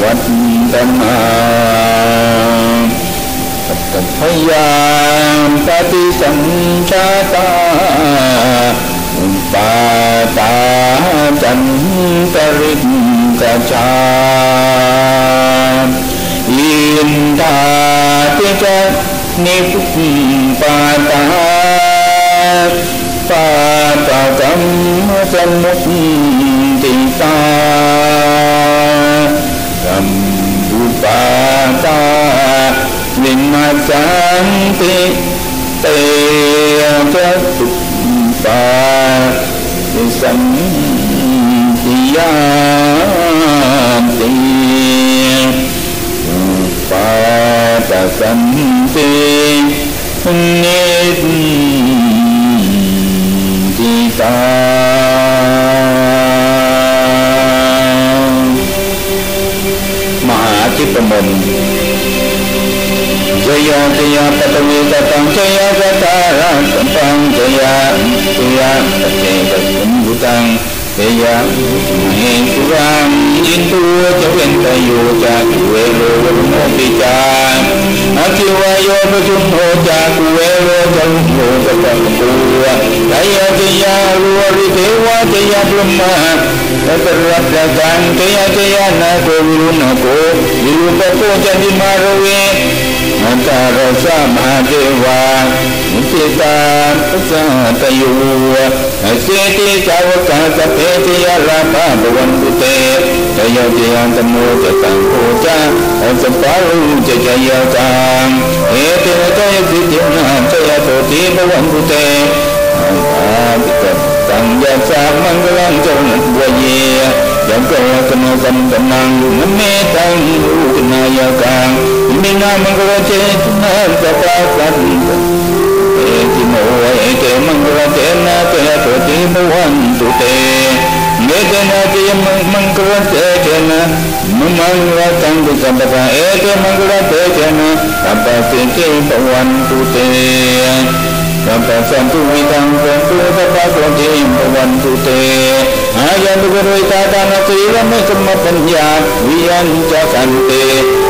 วิวัตตมาปัตพยามปฏิสัมชาตาอุปาตาจันตริกกชาอินทาติกนิพุปาตาปาตากรรมสมุติตากัม บุปาตาวิมาสันติเตจะตุปาติสัมติยาติปาตสัมตินิติตามหาทิป มนจยาจยาปตวีตตังจยาจตารังสัมปังจยาจยาปเจกสุมุตังจยาเมสุรังยินตัวจะเป็นตโยจากเวโรวโมปิจา อาคิวายโยปชุมโหจากุเวโรจังโหสกังตูวะไตยติยาลุวริเทวะติยาพรมะตัตรัตจังติยติยานาโกวิรุณโกวิรุปโกจันติมารเวนันตารสามหาเทวานิตาสหตยะ Sĩ ti cha vô sa sa phê ti la pa bồ văn cụ tê Cha yêu tâm mô cha tăng cụ cha Ôn tâm phá lưu cha cha yêu tăng Ê ti na cha yêu na cha yêu tổ bồ văn cụ tê An ta tăng gia sa mang cơ lăng châu nực vô di Giảm cơ la tâm tâm tâm năng Nam mê tăng lưu na yêu tăng Minh na mang cơ la chê tu na jamati mo Teko Tapi kuto jatatine Wajime Jangan ho Mutale mukuran Aku Om dan jua turun ke jamanya beja kawan kate Kali ada di kane akan naik jaga kabur เราโยเจวัจานิตเวเตตุตมังสราโยจัตวะบุจิโตโลเกนิตุโตมิรุปัตโตมาเทโ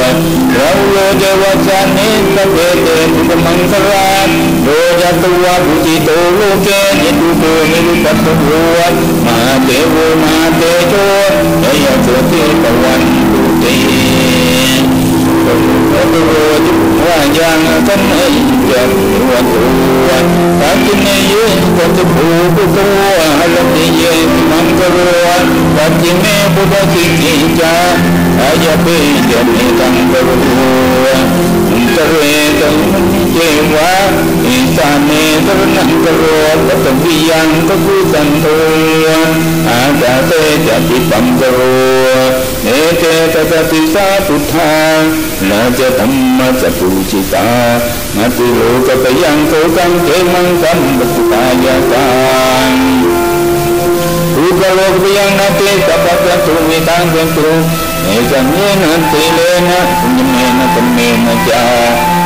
เยมังกรัวตากินเมบุตรกิจิจาอายะเปยมิตังกรัวมุตเรตังเจวะอิสาเนต รนังกรัวตตวิยังตะกุตันตัวอาตาเตจะปิปังกรัวเน เจตตติสาพุทธานาจะธรรมจะปูจิตามาติโลกะปยังโกกังเทมังกัมปุตายาตังรูปโลกยังนาเติสัพพะตุมิตังเป็นตุเนจัมเยนะติเลนะปุญเมนะตัมเมนะจา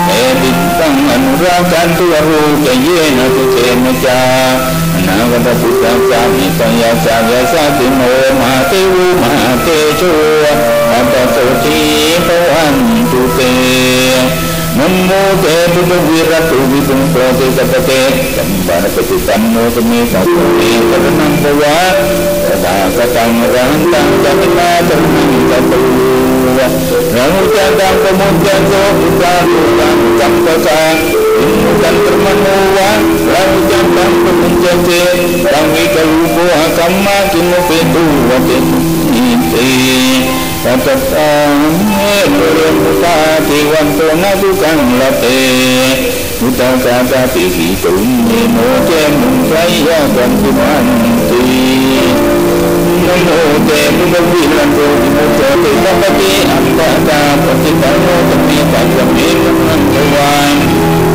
เอติตังอนุรากันตุรูปเยนะตุเตนะจาังกัตติสัจจมิสัญญาสัจจะสติโมมาติวมาติชัวมัตตสุทีปวันตุเตนโมเตปุตวิรตุวิสุโตเตสัตเตสัมปันติสัมโมตมิสัตติปะนังปวะตถาคตังรันตังจตนาตุมิตตุวะนะโมตังปะมุตตังโสปุตตังปะมุตตังจัมปะสัง dan bermenua lalu jantan menjadi kami kelubu agama kini fitu wajib Wadat amin Nurul mutati Wantona tukang lati Muta kata piki Tumi mute Mungkaya dan kumanti Namo te Mungkawi lantu Mute Tepati Anta Tepati Tepati Tepati Tepati Tepati Tepati Tepati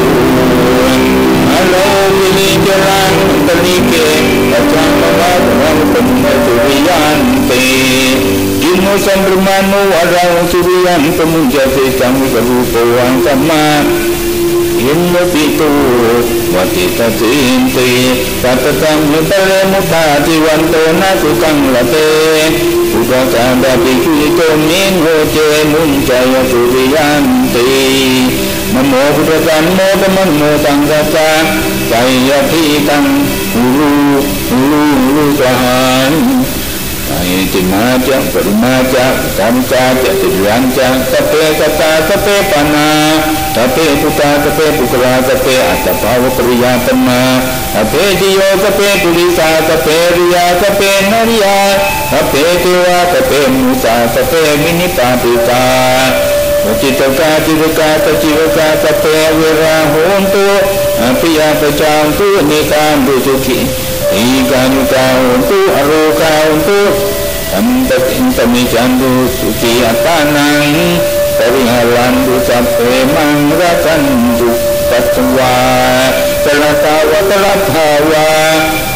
วินิจรังตนิเกปัจจังมวัตรังสมนสุริยันติยิโมสัมปรมานุวะราสุริยันตมุจเสสังสรูปวังสัมมายินปิตูวัติตสินติสัตตังมุตเลมุตาติวันโตนาสุกังละเตอุปจารดาปิคุยโตมิงโหเจมุนใจสุริยันติมโมพุทธังโมตมันโมตังกัจจ ใจยพีตังรู้รู้รูกระหายไอจิมาจะปรุมาจะกรรมจาจะติรังจะสเปสตาสเปปนาสเปปุตาสเปปุกราสเปอัตภาวปริยาตมาสเปจิโยสเปปุริสาสเปริยาสเปนริยาสเปเทวาสเปมุสาสเปมินิตาปิตาจิตตกาจิตกาสจิวกาสเปเวราโหตุ อภิยาปจามตุนิการตุสุกิอีการุกาหุตุอโรกาหุตุอันตะกินตมิจันตุสุขิอัตานังปริหารันตุสัพเพมังระกันตุปัตวาตระตาวตระภาวา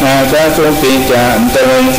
นาสสุปิจันตระเก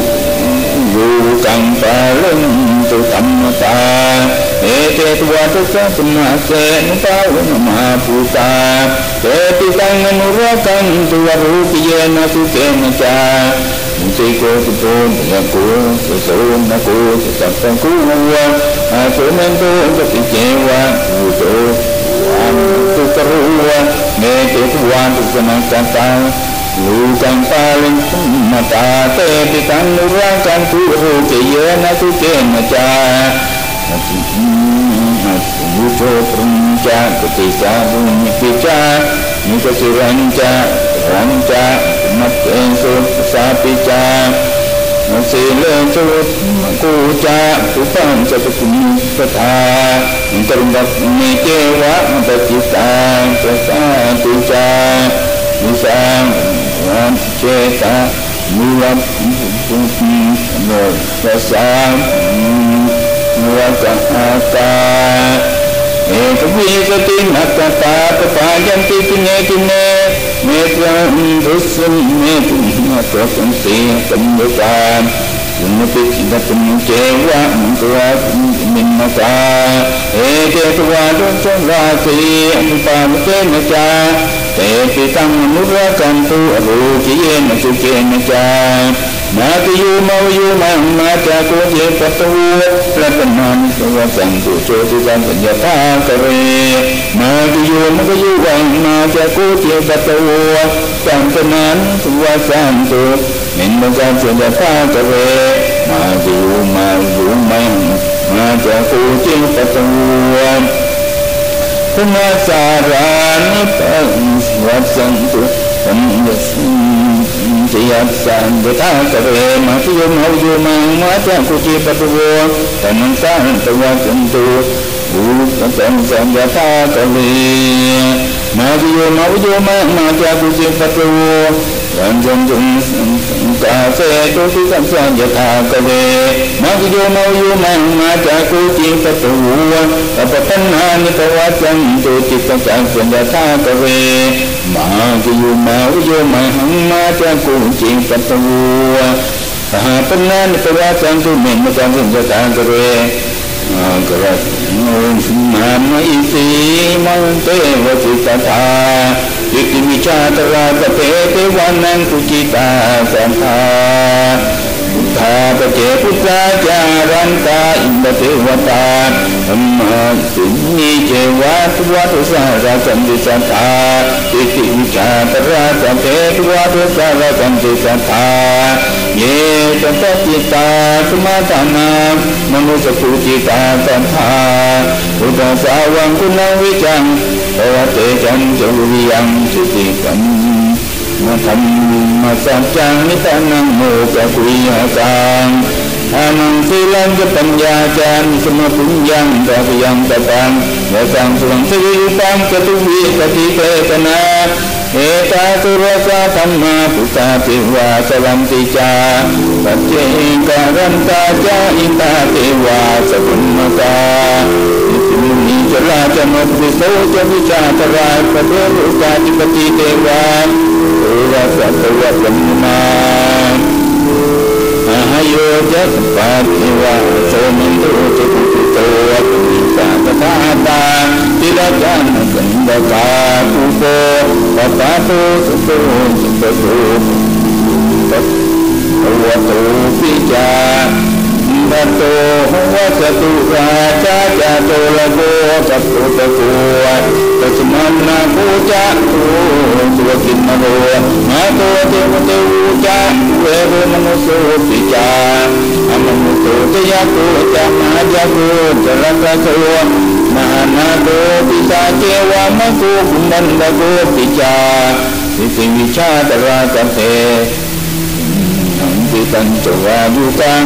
งเทวตาสิติเจริญตาจุโลอุปรูปันเจสเปสังส Lu cang pa linh ma ta te pi cang lu ra cang tu hu ke ye na tu ke na cha cho trung cha ku ti sa bu ni cha ni ka cha ran cha mat en su sa pi cha Ma si le chu ku cha tu pan cha tu ku ni ta rin dak ni ke wa ma ta ti sa tu cha Ni เจตามุลปุติโนตสามมุลกังอาตาเอกวิสตินัตตาปปายันติติเนติเนเมตังดุสเมตุมาตุสังสีสัมุตานสุนติจิตตุมเจวะมุตวะมินมาตาเอเจตวะดุสราสีอันปามเตนะจา เตปิตังนุระกันตุอรูกิเยนสุเกนจานาติยูมายูมังมาจากุเยปัตวุรัตนานิสวะสังตุโจติจันปัญญาภากเรมาติยูมายูวังมาจากุเยปัตวุจันตนันสวะสังตุมินงการปัญญาภากเรมาติยูมายูมังมาจากุเยปัตวุ พุทธสารานิปังวัสันตุสัมยสิยาสสันเดตาสเรมาสิยมหายุมังมาจัากุจิปตุวะตันังสันตวัสันตุรุษสันสันมยตาสเรมาสิยมหายุมังมาจัากุจิปตุวะตันังสันต กาเฟตุสิสัมสัญยาทากเวมาคุโยโมโยมันมาจากคุจิปตุวะปปตันหานิปวัจันตุจิตสังสันญาทากเวมาคุโยมาคุโยมันมาจากคุจิปตุวะสาปัญญานิปวัจันตุเมนมาจานสันญาทากเวกระนมามอิสีมันเตวสิกขา อิติมิชาตราสเปเตวันนังสุจิตาสัมภาพุทธาปเจพุทธาจารันตาอินเทวตาธรรมสุนีเจวัตวัตสาราจันติสัตาอิติมิชาตราสเปตวัตสาราจันติสัตาเยตัสติตาสมาตานามนุสกุจิตาสัมภาพุทธสาวังคุณวิจัง ตวเตจันสุริยังสุติกัมมาทำมาสัจจังนิตานังโมกะกุยหาตังอานังสีลังจะปัญญาจันสมปุญญังตปยังตตังเวสังสุวังสิริตังจตุวิปติเปตนะเอตาสุรสาธรรมาปุสตาเทวาสวันติจาปัจเจการันตาจาอิตาติวาสกุลมาตา ราชนมวิโสจวิชาตรายประเทศอุกาจิปติเทวาตุราสัตวะสัมมาอาหโยจัสปาทิวะโสมินตุจุติโตปุริสาตถาตาติระจันสันดกาภูโปปัตโตสุโตสุโตปัตโตปิจา ปะโตหัวจตุราชาจโตระโกจัตุตะโกตัสมันนาภูจักโตตัวกินมาโรมาตัวเทวเทวจักเวรมนุสุติจาอมนุตุตยะโกจามาจโกจรักโตนานาโตปิตาเจวามะโกคุมันตะโกติจาสิสิวิชาตระกัเทหังสิตันจวาบุกัง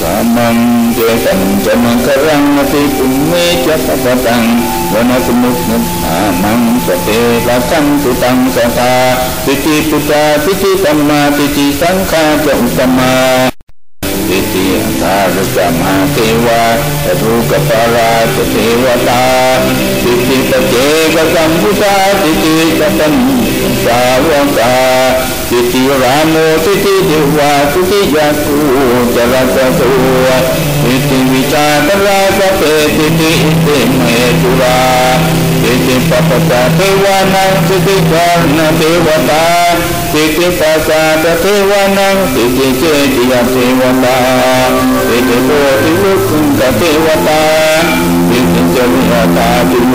สามัญเจตังจะมังครังนาติปุเมจะตัพตังวันสมุขนาอามังสเตระสังตุตังสตาติติปุตาติติตัมมาติติสังฆาจงอุตมาติติอัตารุจามาเทวาจะทุกปาราจะเทวตาติติตเจกสัมพุทาติติตัมสาวกา ติติรามุติติเทวาติติยาสูจรัสตัวติติวิจารราสเปติติอิเติเมตุระติติปัปตะเทวานังติติกรณเทวตาติติปัสสะเทวานังติติเจติยเทวตาติติโพติลุกุงเทวตาติติเจริยตาจิโล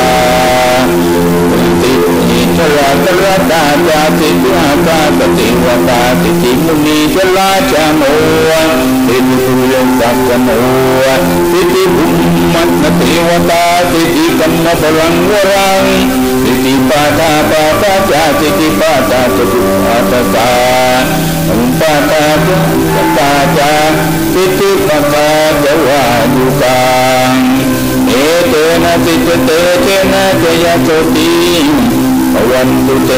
ติชลาตระตาจาสิติอาคาสเทวตาสิติมุนีชลาจโมสิติสุยสักโมสิติบุมมัตเทวตาสิติกัมมะพลังวรังสิติปาตาปาตาจาสิติปาตาตุปัตตาอุปาตาจตาจาสิติปะปะจวายุกังเอเตนะสิจเตเจนะจยโสติ วันตุเต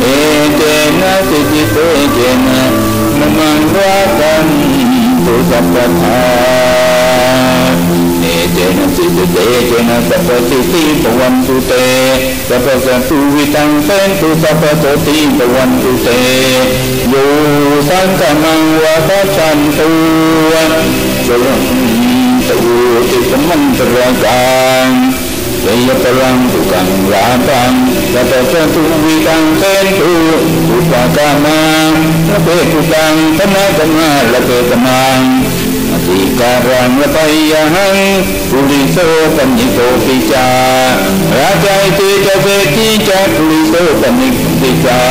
เอเตนะสิจิเตเจนะมมังรากันตุสัพพทาเอเตนะสิจิเตเจนะสัพพสิติภวันตุเตสัพพสันตุวิตังเป็นตุสัพพโสติภวันตุเตโยสังฆมังวะทัชันตุสุรังตุติสมันตระกัง เวยปรังตุกังลาตังสัพพะตุวิตังเป็ตตุอุปากามังละเปตุกังธนะธนะละเปตมังอธิการังละไปยังปุริโสปัญญโตปิจาราชายติจะเวทีจะปุริโสปัญญิปิจา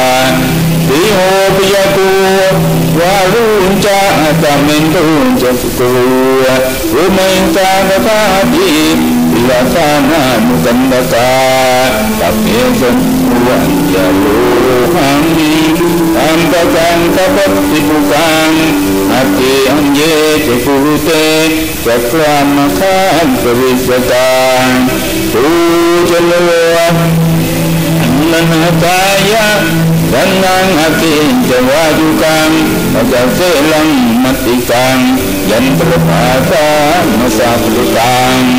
ติโหปยาตัววารุณจะอาตมินตุจะสุกุรุเมนตาตาดี यन्दाके च वाजुकां तेलं मतिकां जन्त्रपा मसा कृताम्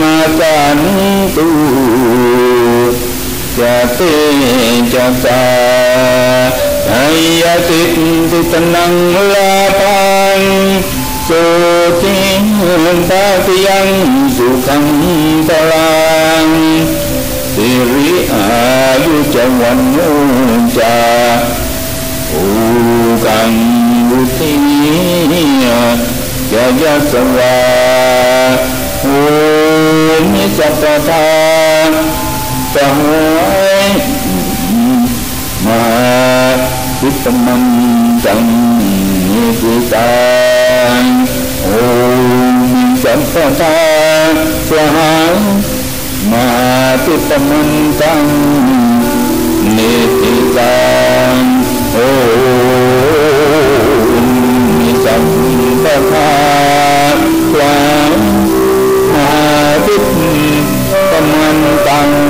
ma san tu, cha ti cha ta ai ya ti ti tan năng la pan so tiên ta ti yang su khang ta lang ti ri a du cha wan nu cha u kang bu ti ya ya sa wa นิสัตตาสหายมาพิตมังจังนิสิตาโอมิสัตตาสหายมาพิตมังจังนิสิตาโอมิสัตตาสหาย on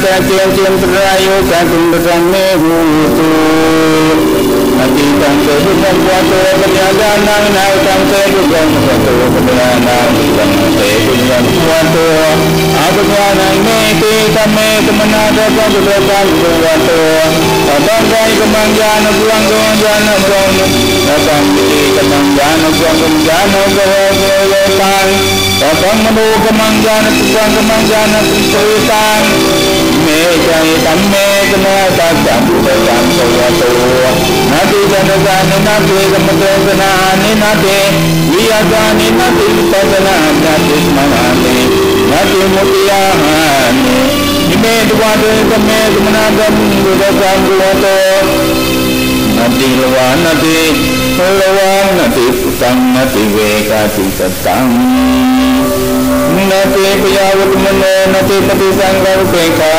kakiyakin terayu kakum bersama hutu Nanti kan kehidupan kuatu Kenyataan nang nang kan kehidupan kuatu Kenyataan nang nang kan kehidupan kuatu Aku kan nang meki kami Kemenada kan kehidupan kuatu Kapan kai kemanjana kuang kuang jana kuang Kapan kai kemanjana kuang kuang jana kuang kuang kuang Kapan kai kemanjana kuang kuang jana kuang kuang kuang เมจัยตัมเมกนาตัจัมพุทธังสวะโตนาติจันตานินาติกมะเตกนานินาติวิยาจานินาติปัตนาญาติมนาตินาติมุติยาหนิเมตวาเตสเมตมนาตัมบุจังกุโตนาติลวานาติลวานาติสังนาติเวกาติสตัง นติปยาวุตมโนนติปฏิสังกัปเปกะ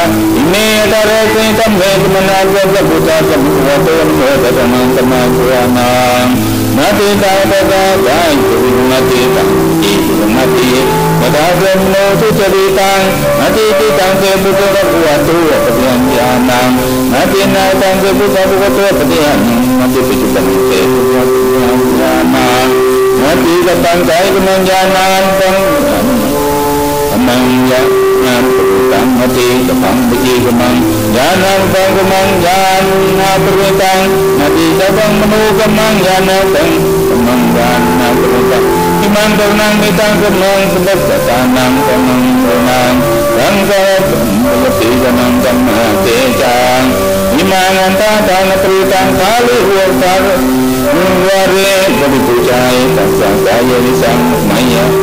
เมตระเสตัมเวตมนาเจตปุตตะสัมภวะโตโสตะมังสมาภูนังนติตาตตาไตตุนติตังอิตุนติปะดาเสมโนสุจริตังนติติตังเสปุตตะภูวะโตปะยัญญานังนตินาตังเสปุตตะภูวะโตปะยัญญานังนติปิจุตังเตปุตตะภูวะโตปะยัญญานังนติกตังไตตุมัญญานังตัง มังยะนะปุตังมติกะมังปิกะมังยานังปังกะมังยานนะปุตังมติกะมังมโนกะมังยานะตังกะมังยานนะปุตังอิมังตังนังมิตังกะมังสัพพะตานังกะมังโนังสังฆะกะมังปิกะมังกะมะเตจังอิมังันตะตานะปุตังกาลิหุตังวะเรปะปุจายตังสังกายะนิสังมัยยะ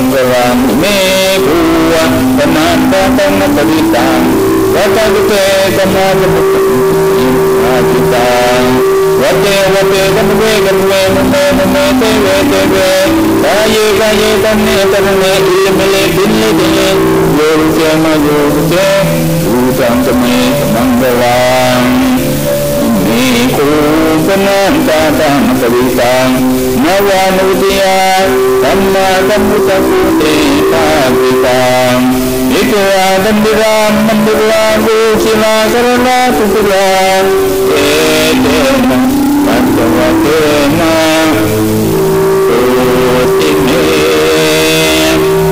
Sanggaram me bua Tanda tanda terita Wata gute tanda gute Ipa kita Wate wate tanda gue gue gue Tanda tanda te we te we Kaye kaye tanda tanda me Ile mele dille ma yoruse Utang teme Sanggaram me คูสนันตาตังสวิตังนวานุติยาธรรมะธรรมุตสุติภาคิตังอิทวาดันดิรามมันดิรามูชิลาสรณาตุสุลาเอเตนะปัจจวัตเตนะโอติเม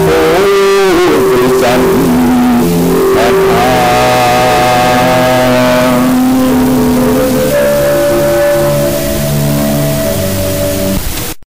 โอตุสัน